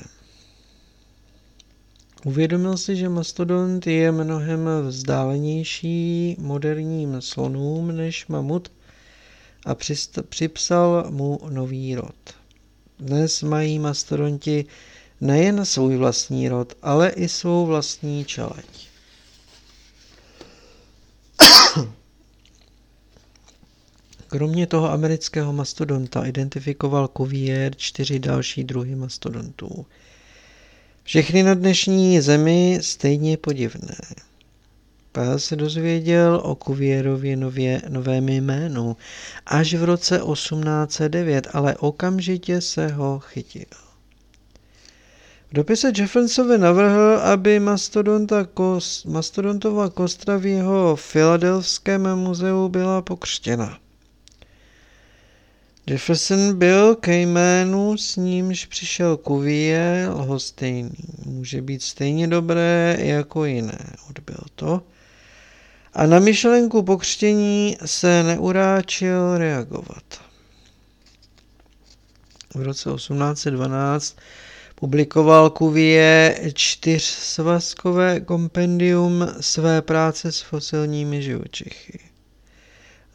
Uvědomil si, že mastodont je mnohem vzdálenější moderním slonům než mamut a připsal mu nový rod. Dnes mají mastodonti nejen svůj vlastní rod, ale i svou vlastní čeleť. Kromě toho amerického mastodonta identifikoval Cuvier čtyři další druhy mastodontů – všechny na dnešní zemi stejně podivné. Pál se dozvěděl o Kuvierově nově, novém jménu až v roce 1809, ale okamžitě se ho chytil. V dopise Jeffersonovi navrhl, aby mastodonta kos, mastodontova kostra v jeho filadelfském muzeu byla pokřtěna. Jefferson byl ke jménu, s nímž přišel Cuvier, lhostejný. Může být stejně dobré jako jiné, odbyl to. A na myšlenku pokřtění se neuráčil reagovat. V roce 1812 publikoval Cuvier čtyřsvazkové kompendium své práce s fosilními živočichy.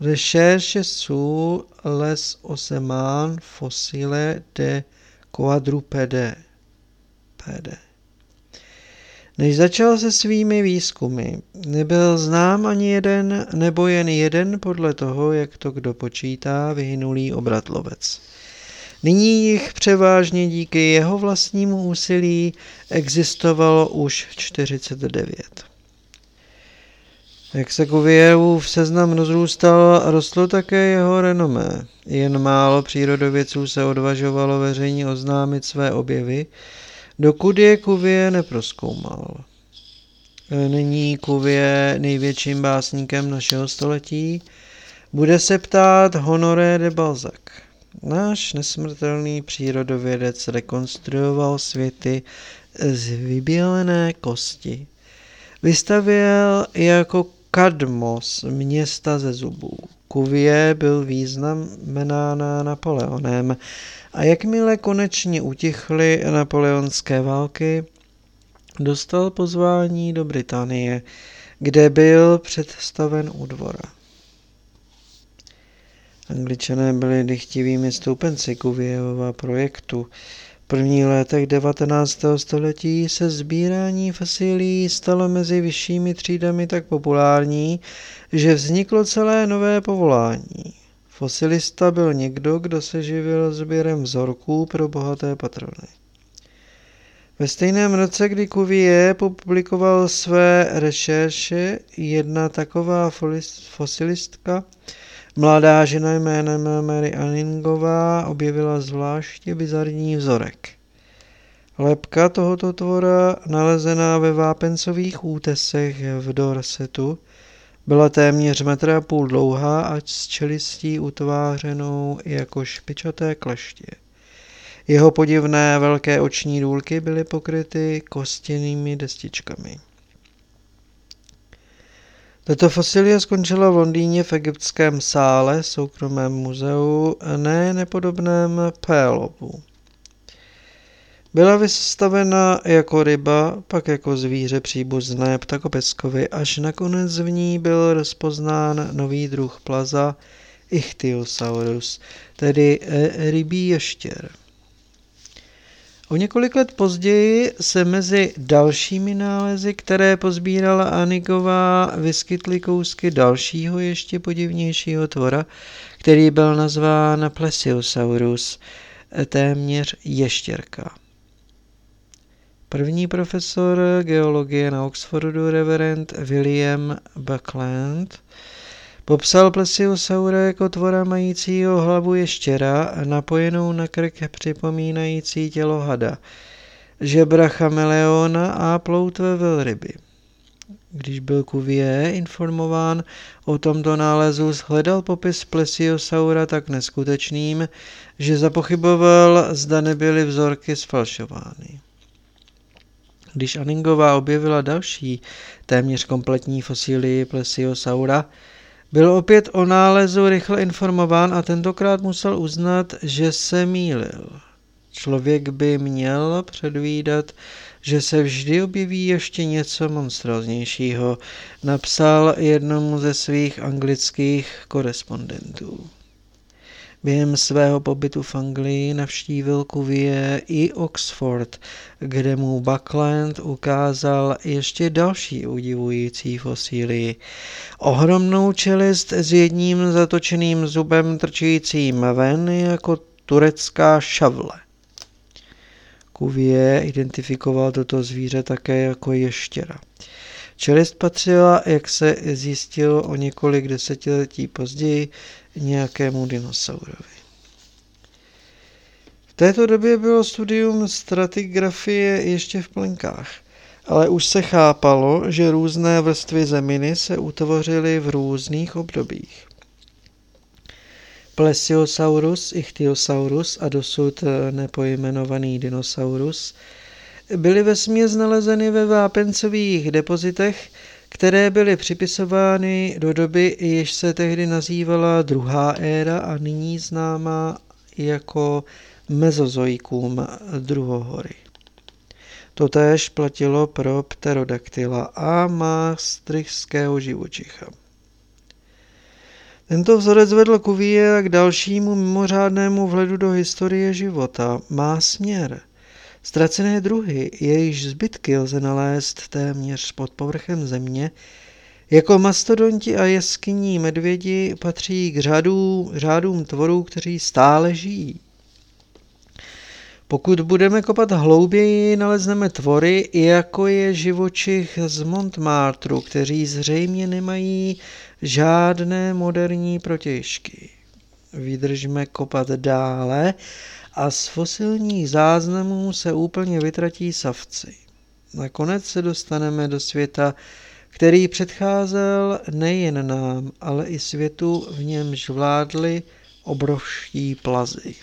Recherche sur les ossements fossiles de quadrupede. Než začal se svými výzkumy, nebyl znám ani jeden nebo jen jeden podle toho, jak to kdo počítá, vyhynulý obratlovec. Nyní jich převážně díky jeho vlastnímu úsilí existovalo už 49. Jak se v seznam rozrůstal, rostlo také jeho renomé. Jen málo přírodovědců se odvažovalo veřejně oznámit své objevy, dokud je Kuvie neproskoumal. Není Kuvie největším básníkem našeho století? Bude se ptát Honoré de Balzac. Náš nesmrtelný přírodovědec rekonstruoval světy z vybělené kosti. Vystavěl jako Kadmos, města ze zubů. Kuvie byl významenána Napoleonem a jakmile konečně utichly napoleonské války, dostal pozvání do Británie, kde byl představen u dvora. Angličané byli dychtivými stoupenci Kuvievova projektu, prvních letech 19. století se sbírání fosílií stalo mezi vyššími třídami tak populární, že vzniklo celé nové povolání. Fosilista byl někdo, kdo se živil sběrem vzorků pro bohaté patrony. Ve stejném roce, kdy Cuvier publikoval své rešerše, jedna taková fosilistka Mladá žena jménem Mary Anningová objevila zvláště bizarní vzorek. Lepka tohoto tvora, nalezená ve vápencových útesech v Dorsetu, byla téměř metra a půl dlouhá a s čelistí utvářenou jako špičaté kleště. Jeho podivné velké oční důlky byly pokryty kostěnými destičkami. Tato fosilie skončila v Londýně v egyptském sále, soukromém muzeu, ne nepodobném Pélovu. Byla vystavena jako ryba, pak jako zvíře příbuzné ptakopeskovi, až nakonec v ní byl rozpoznán nový druh plaza Ichthyosaurus, tedy e, rybí ještěr. O několik let později se mezi dalšími nálezy, které pozbírala Anigová, vyskytly kousky dalšího ještě podivnějšího tvora, který byl nazván Plesiosaurus, téměř ještěrka. První profesor geologie na Oxfordu, reverend William Buckland, Popsal plesiosaura jako tvora majícího hlavu ještěra napojenou na krk připomínající tělo hada, žebra chameleona a ploutve velryby. Když byl Cuvier informován o tomto nálezu, shledal popis plesiosaura tak neskutečným, že zapochyboval, zda nebyly vzorky sfalšovány. Když Aningová objevila další téměř kompletní fosílii plesiosaura, byl opět o nálezu rychle informován a tentokrát musel uznat, že se mýlil. Člověk by měl předvídat, že se vždy objeví ještě něco monstróznějšího, napsal jednomu ze svých anglických korespondentů. Během svého pobytu v Anglii navštívil Cuvier i Oxford, kde mu Buckland ukázal ještě další udivující fosílii. Ohromnou čelist s jedním zatočeným zubem trčícím ven jako turecká šavle. Cuvier identifikoval toto zvíře také jako ještěra. Čelist patřila, jak se zjistilo o několik desetiletí později, nějakému dinosaurovi. V této době bylo studium stratigrafie ještě v plenkách, ale už se chápalo, že různé vrstvy zeminy se utvořily v různých obdobích. Plesiosaurus, Ichthyosaurus a dosud nepojmenovaný dinosaurus byly ve směs nalezeny ve vápencových depozitech, které byly připisovány do doby, jež se tehdy nazývala druhá éra a nyní známá jako mezozoikum druhohory. Totéž platilo pro pterodaktyla a maastrichtského živočicha. Tento vzorec vedl Cuvier k dalšímu mimořádnému vhledu do historie života. Má směr. Ztracené druhy, jejichž zbytky lze nalézt téměř pod povrchem země, jako mastodonti a jeskyní medvědi patří k řadu, řádům tvorů, kteří stále žijí. Pokud budeme kopat hlouběji, nalezneme tvory, jako je živočich z Montmartru, kteří zřejmě nemají žádné moderní protěžky. Vydržme kopat dále a z fosilních záznamů se úplně vytratí savci. Nakonec se dostaneme do světa, který předcházel nejen nám, ale i světu, v němž vládly obrovští plazy.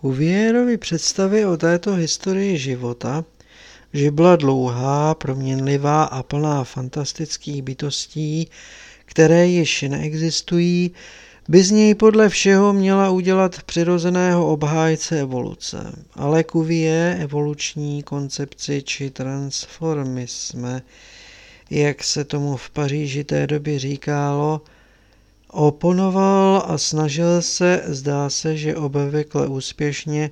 Cuvierovi představy o této historii života, že byla dlouhá, proměnlivá a plná fantastických bytostí, které již neexistují, by z něj podle všeho měla udělat přirozeného obhájce evoluce. Ale Cuvier evoluční koncepci či transformisme, jak se tomu v Paříži té doby říkalo, oponoval a snažil se, zdá se, že obvykle úspěšně,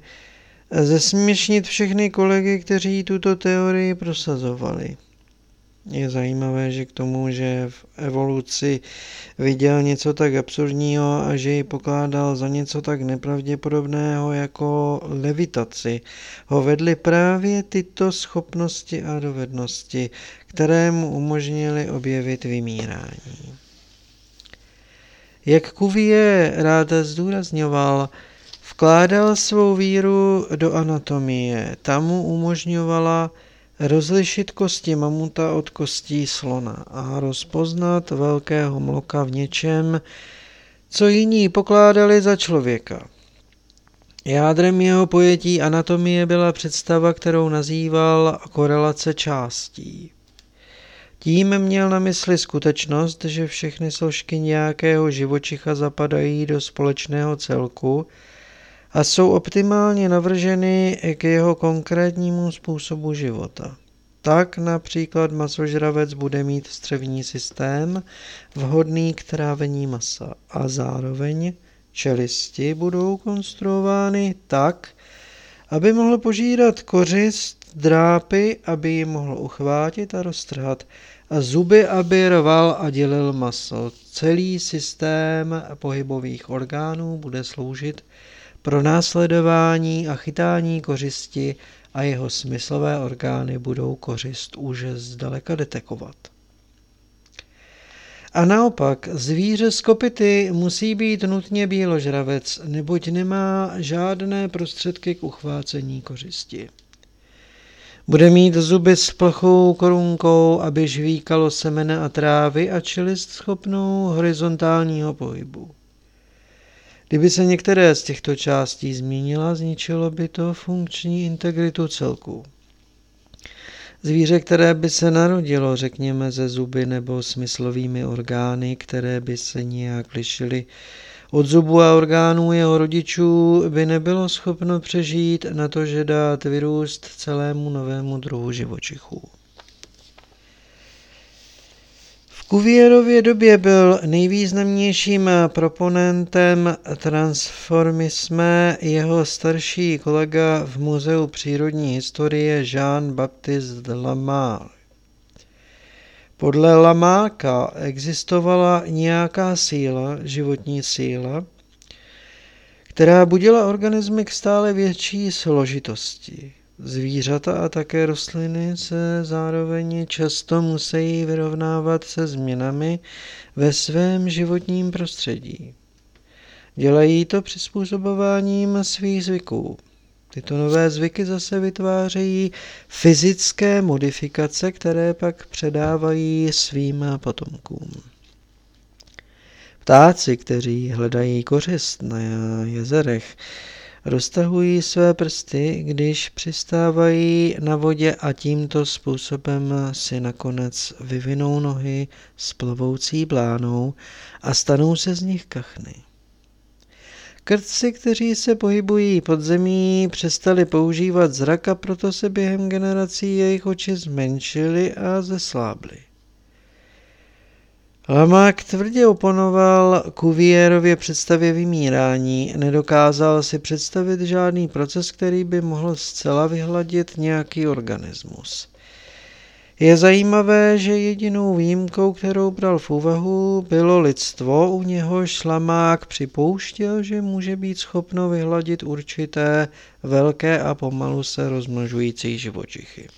zesměšnit všechny kolegy, kteří tuto teorii prosazovali. Je zajímavé, že k tomu, že v evoluci viděl něco tak absurdního a že ji pokládal za něco tak nepravděpodobného jako levitaci, ho vedly právě tyto schopnosti a dovednosti, které mu umožnily objevit vymírání. Jak Cuvier rád zdůrazňoval, vkládal svou víru do anatomie, tam mu umožňovala rozlišit kosti mamuta od kostí slona a rozpoznat velkého mloka v něčem, co jiní pokládali za člověka. Jádrem jeho pojetí anatomie byla představa, kterou nazýval korelace částí. Tím měl na mysli skutečnost, že všechny složky nějakého živočicha zapadají do společného celku a jsou optimálně navrženy k jeho konkrétnímu způsobu života. Tak například masožravec bude mít střevní systém vhodný k trávení masa a zároveň čelisti budou konstruovány tak, aby mohl požírat kořist, drápy, aby ji mohl uchvátit a roztrhat a zuby, aby rval a dělil maso. Celý systém pohybových orgánů bude sloužit pro následování a chytání kořisti a jeho smyslové orgány budou kořist už zdaleka detekovat. A naopak, zvíře z kopity musí být nutně bíložravec, neboť nemá žádné prostředky k uchvácení kořisti. Bude mít zuby s plochou korunkou, aby žvíkalo semena a trávy a čelist schopnou horizontálního pohybu. Kdyby se některé z těchto částí zmínila, zničilo by to funkční integritu celku. Zvíře, které by se narodilo, řekněme, ze zuby nebo smyslovými orgány, které by se nějak lišily od zubů a orgánů jeho rodičů, by nebylo schopno přežít na to, že dát vyrůst celému novému druhu živočichů. Cuvierově době byl nejvýznamnějším proponentem transformisme jeho starší kolega v Muzeu přírodní historie Jean-Baptiste Lamarck. Podle Lamáka existovala nějaká síla, životní síla, která budila organismy k stále větší složitosti. Zvířata a také rostliny se zároveň často musí vyrovnávat se změnami ve svém životním prostředí. Dělají to přizpůsobováním svých zvyků. Tyto nové zvyky zase vytvářejí fyzické modifikace, které pak předávají svým potomkům. Ptáci, kteří hledají kořist na jezerech, roztahují své prsty, když přistávají na vodě a tímto způsobem si nakonec vyvinou nohy s plovoucí blánou a stanou se z nich kachny. Krtci, kteří se pohybují pod zemí, přestali používat zrak a proto se během generací jejich oči zmenšily a zeslábly. Lamarck tvrdě oponoval Cuvierově představě vymírání, nedokázal si představit žádný proces, který by mohl zcela vyhladit nějaký organismus. Je zajímavé, že jedinou výjimkou, kterou bral v úvahu, bylo lidstvo, u něhož šlamák připouštěl, že může být schopno vyhladit určité velké a pomalu se rozmnožující živočichy.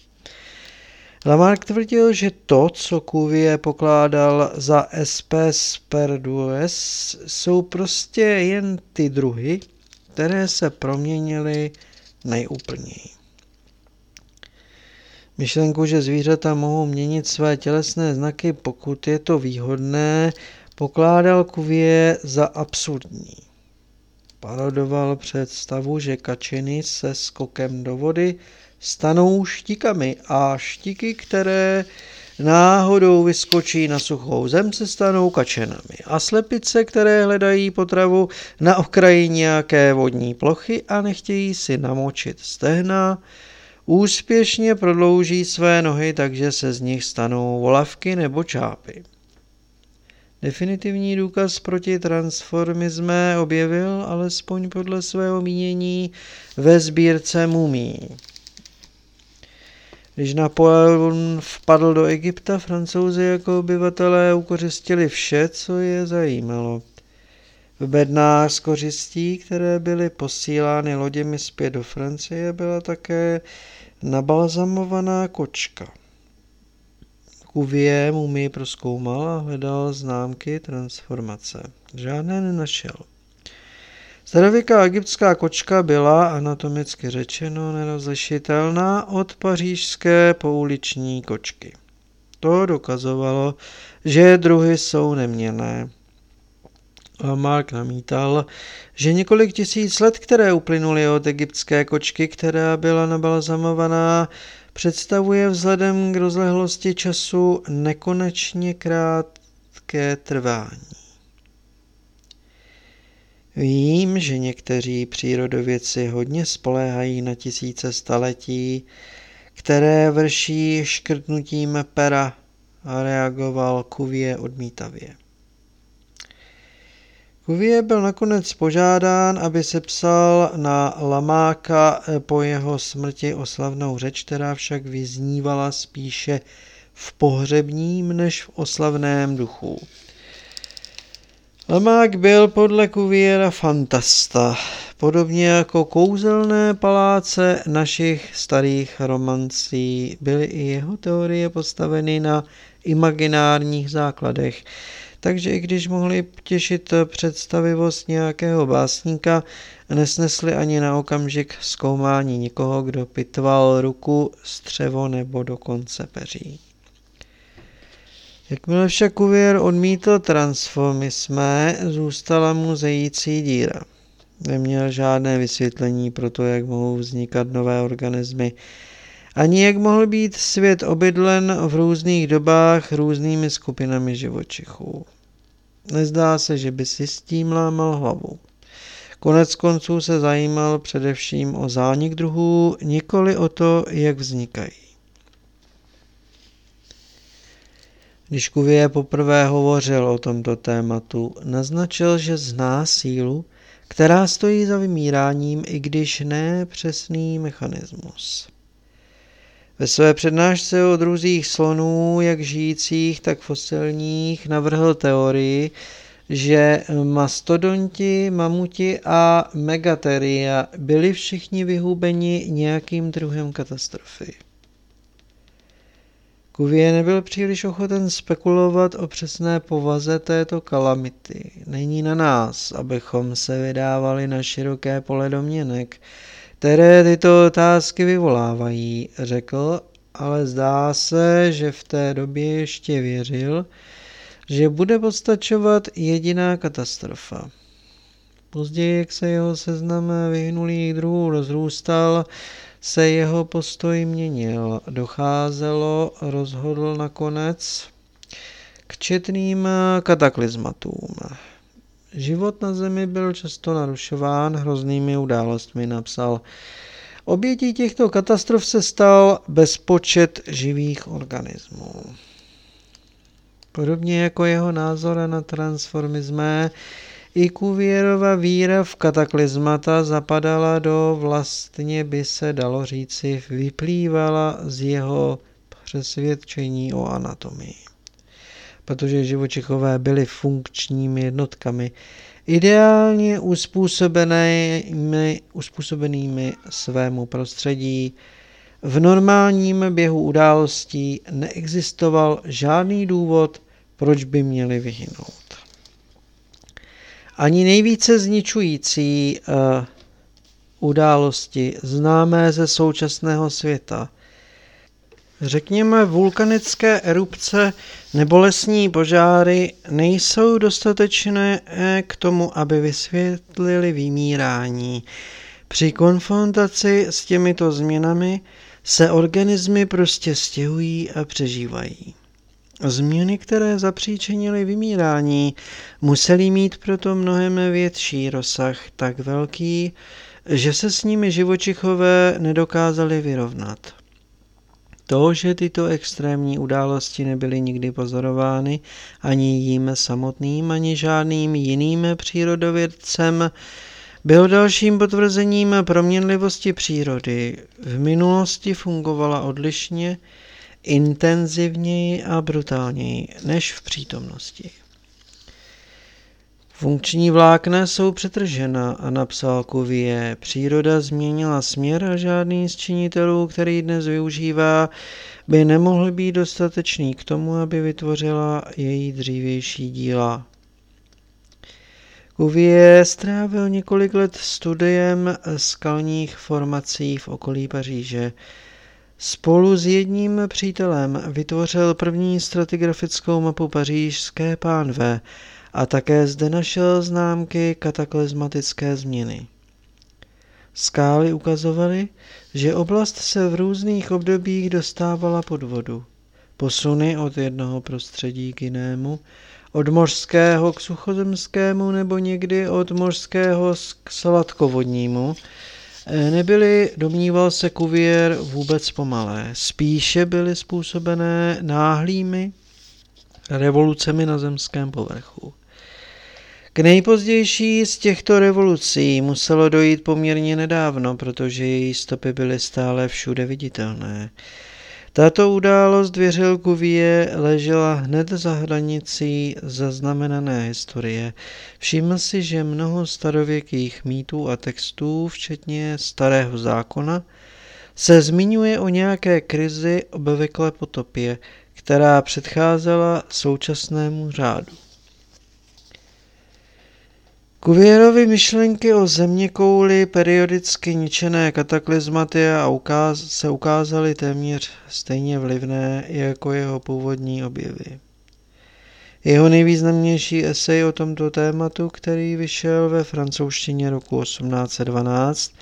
Lamarck tvrdil, že to, co Cuvier pokládal za espes perdues, jsou prostě jen ty druhy, které se proměnily nejúplněji. Myšlenku, že zvířata mohou měnit své tělesné znaky, pokud je to výhodné, pokládal Cuvier za absurdní. Parodoval představu, že kačiny se skokem do vody stanou štikami a štiky, které náhodou vyskočí na suchou zem, se stanou kačenami. A slepice, které hledají potravu na okraji nějaké vodní plochy a nechtějí si namočit stehna, úspěšně prodlouží své nohy, takže se z nich stanou volavky nebo čápy. Definitivní důkaz proti transformisme objevil, alespoň podle svého mínění, ve sbírce mumí. Když Napoleon vpadl do Egypta, francouzi jako obyvatelé ukořistili vše, co je zajímalo. V bednách z kořistí, které byly posílány loděmi zpět do Francie, byla také nabalzamovaná kočka. Cuvier mumii proskoumal a hledal známky transformace. Žádné nenašel. Starověká egyptská kočka byla anatomicky řečeno nerozlišitelná od pařížské pouliční kočky. To dokazovalo, že druhy jsou neměné. Lamarck namítal, že několik tisíc let, které uplynuly od egyptské kočky, která byla nabalzamovaná, představuje vzhledem k rozlehlosti času nekonečně krátké trvání. Vím, že někteří přírodovědci hodně spoléhají na tisíce staletí, které vrší škrtnutím pera, reagoval Kuvě odmítavě. Kuvě byl nakonec požádán, aby se psal na Lamáka po jeho smrti oslavnou řeč, která však vyznívala spíše v pohřebním než v oslavném duchu. Lamák byl podle Kuviera fantasta, podobně jako kouzelné paláce našich starých romancí byly i jeho teorie postaveny na imaginárních základech. Takže i když mohli těšit představivost nějakého básníka, nesnesli ani na okamžik zkoumání nikoho, kdo pitval ruku, střevo nebo dokonce peří. Jakmile však Cuvier odmítl transformisme, zůstala mu zející díra. Neměl žádné vysvětlení pro to, jak mohou vznikat nové organismy, ani jak mohl být svět obydlen v různých dobách různými skupinami živočichů. Nezdá se, že by si s tím lámal hlavu. Konec konců se zajímal především o zánik druhů, nikoli o to, jak vznikají. Když Kuvie poprvé hovořil o tomto tématu, naznačil, že zná sílu, která stojí za vymíráním, i když ne přesný mechanismus. Ve své přednášce o druzích slonů, jak žijících, tak fosilních, navrhl teorii, že mastodonti, mamuti a megateria byli všichni vyhubeni nějakým druhem katastrofy. Cuvier nebyl příliš ochoten spekulovat o přesné povaze této kalamity. Není na nás, abychom se vydávali na široké pole domněnek, které tyto otázky vyvolávají, řekl, ale zdá se, že v té době ještě věřil, že bude postačovat jediná katastrofa. Později, jak se jeho seznam vyhnulých druhů rozrůstal, se jeho postoj měnil. Docházelo, rozhodl nakonec, k četným kataklizmatům. Život na zemi byl často narušován hroznými událostmi, napsal. Obětí těchto katastrof se stal bezpočet živých organismů. Podobně jako jeho názor na transformismé, i Kuvierova víra v kataklizmata zapadala do vlastně by se dalo říci vyplývala z jeho přesvědčení o anatomii. Protože živočichové byly funkčními jednotkami, ideálně uspůsobenými, uspůsobenými svému prostředí, v normálním běhu událostí neexistoval žádný důvod, proč by měli vyhynout ani nejvíce zničující uh, události známé ze současného světa. Řekněme, vulkanické erupce nebo lesní požáry nejsou dostatečné eh, k tomu, aby vysvětlili vymírání. Při konfrontaci s těmito změnami se organismy prostě stěhují a přežívají. Změny, které zapříčinily vymírání, musely mít proto mnohem větší rozsah, tak velký, že se s nimi živočichové nedokázali vyrovnat. To, že tyto extrémní události nebyly nikdy pozorovány ani jím samotným, ani žádným jiným přírodovědcem, bylo dalším potvrzením proměnlivosti přírody. V minulosti fungovala odlišně, intenzivněji a brutálněji než v přítomnosti. Funkční vlákna jsou přetržena a napsal Kuvie. Příroda změnila směr a žádný z činitelů, který dnes využívá, by nemohl být dostatečný k tomu, aby vytvořila její dřívější díla. Cuvier strávil několik let studiem skalních formací v okolí Paříže. Spolu s jedním přítelem vytvořil první stratigrafickou mapu pařížské pánve a také zde našel známky kataklizmatické změny. Skály ukazovaly, že oblast se v různých obdobích dostávala pod vodu. Posuny od jednoho prostředí k jinému, od mořského k suchozemskému nebo někdy od mořského k sladkovodnímu, nebyly, domníval se Cuvier, vůbec pomalé. Spíše byly způsobené náhlými revolucemi na zemském povrchu. K nejpozdější z těchto revolucí muselo dojít poměrně nedávno, protože její stopy byly stále všude viditelné. Tato událost, věřil Kuvie, ležela hned za hranicí zaznamenané historie. Všiml si, že mnoho starověkých mýtů a textů, včetně starého zákona, se zmiňuje o nějaké krizi obvykle potopě, která předcházela současnému řádu. Kuvierovi myšlenky o země kouli periodicky ničené kataklizmaty a ukáz, se ukázaly téměř stejně vlivné jako jeho původní objevy. Jeho nejvýznamnější esej o tomto tématu, který vyšel ve francouzštině roku 1812,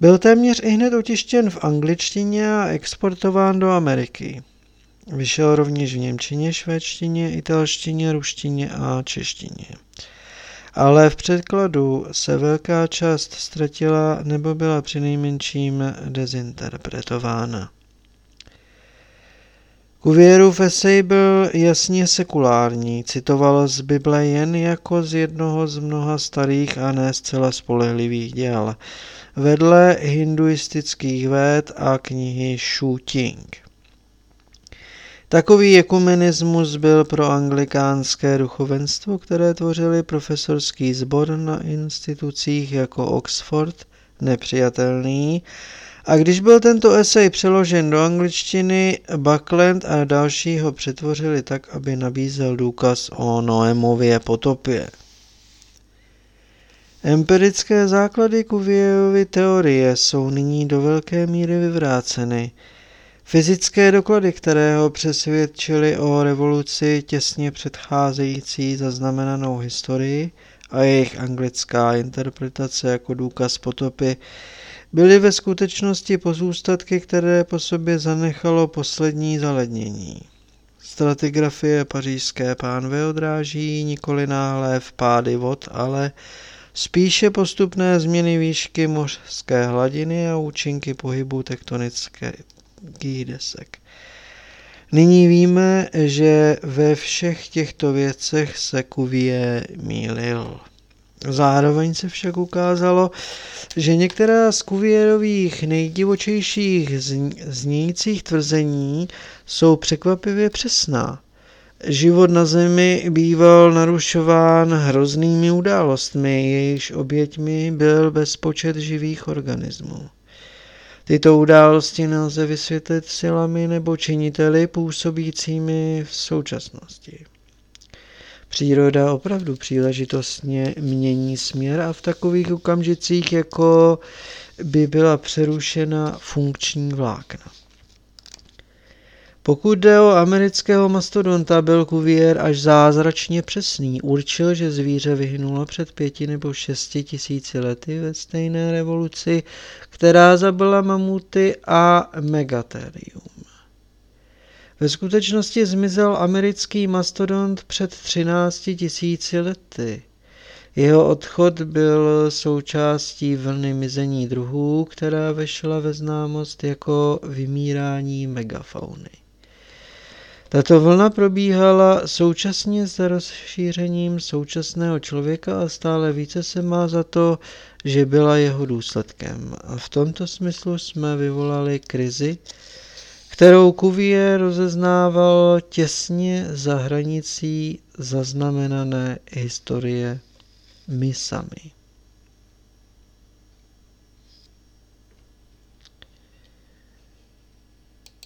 byl téměř i hned otištěn v angličtině a exportován do Ameriky. Vyšel rovněž v němčině, švédštině, italštině, ruštině a češtině ale v překladu se velká část ztratila nebo byla přinejmenším dezinterpretována. Kuvierův esej byl jasně sekulární, citoval z Bible jen jako z jednoho z mnoha starých a ne zcela spolehlivých děl, vedle hinduistických véd a knihy Shooting. Takový ekumenismus byl pro anglikánské duchovenstvo, které tvořili profesorský sbor na institucích jako Oxford, nepřijatelný A když byl tento esej přeložen do angličtiny, Buckland a další ho přetvořili tak, aby nabízel důkaz o Noémově potopě. Empirické základy Cuvierovy teorie jsou nyní do velké míry vyvráceny. Fyzické doklady, které ho přesvědčily o revoluci těsně předcházející zaznamenanou historii a jejich anglická interpretace jako důkaz potopy, byly ve skutečnosti pozůstatky, které po sobě zanechalo poslední zalednění. Stratigrafie pařížské pánve odráží nikoli náhlé vpády vod, ale spíše postupné změny výšky mořské hladiny a účinky pohybu tektonických desek. Nyní víme, že ve všech těchto věcech se Cuvier mýlil. Zároveň se však ukázalo, že některá z Cuvierových nejdivočejších znějících tvrzení jsou překvapivě přesná. Život na Zemi býval narušován hroznými událostmi, jejichž oběťmi byl bezpočet živých organismů. Tyto události nelze vysvětlit silami nebo činiteli působícími v současnosti. Příroda opravdu příležitostně mění směr a v takových okamžicích, jako by byla přerušena funkční vlákna. Pokud jde o amerického mastodonta, byl Cuvier až zázračně přesný. Určil, že zvíře vyhnulo před pěti nebo šesti tisíci lety ve stejné revoluci, která zabila mamuty a megaterium. Ve skutečnosti zmizel americký mastodont před 13 tisíci lety. Jeho odchod byl součástí vlny mizení druhů, která vešla ve známost jako vymírání megafauny. Tato vlna probíhala současně s rozšířením současného člověka a stále více se má za to, že byla jeho důsledkem. A v tomto smyslu jsme vyvolali krizi, kterou Cuvier rozeznával těsně za hranicí zaznamenané historie my sami.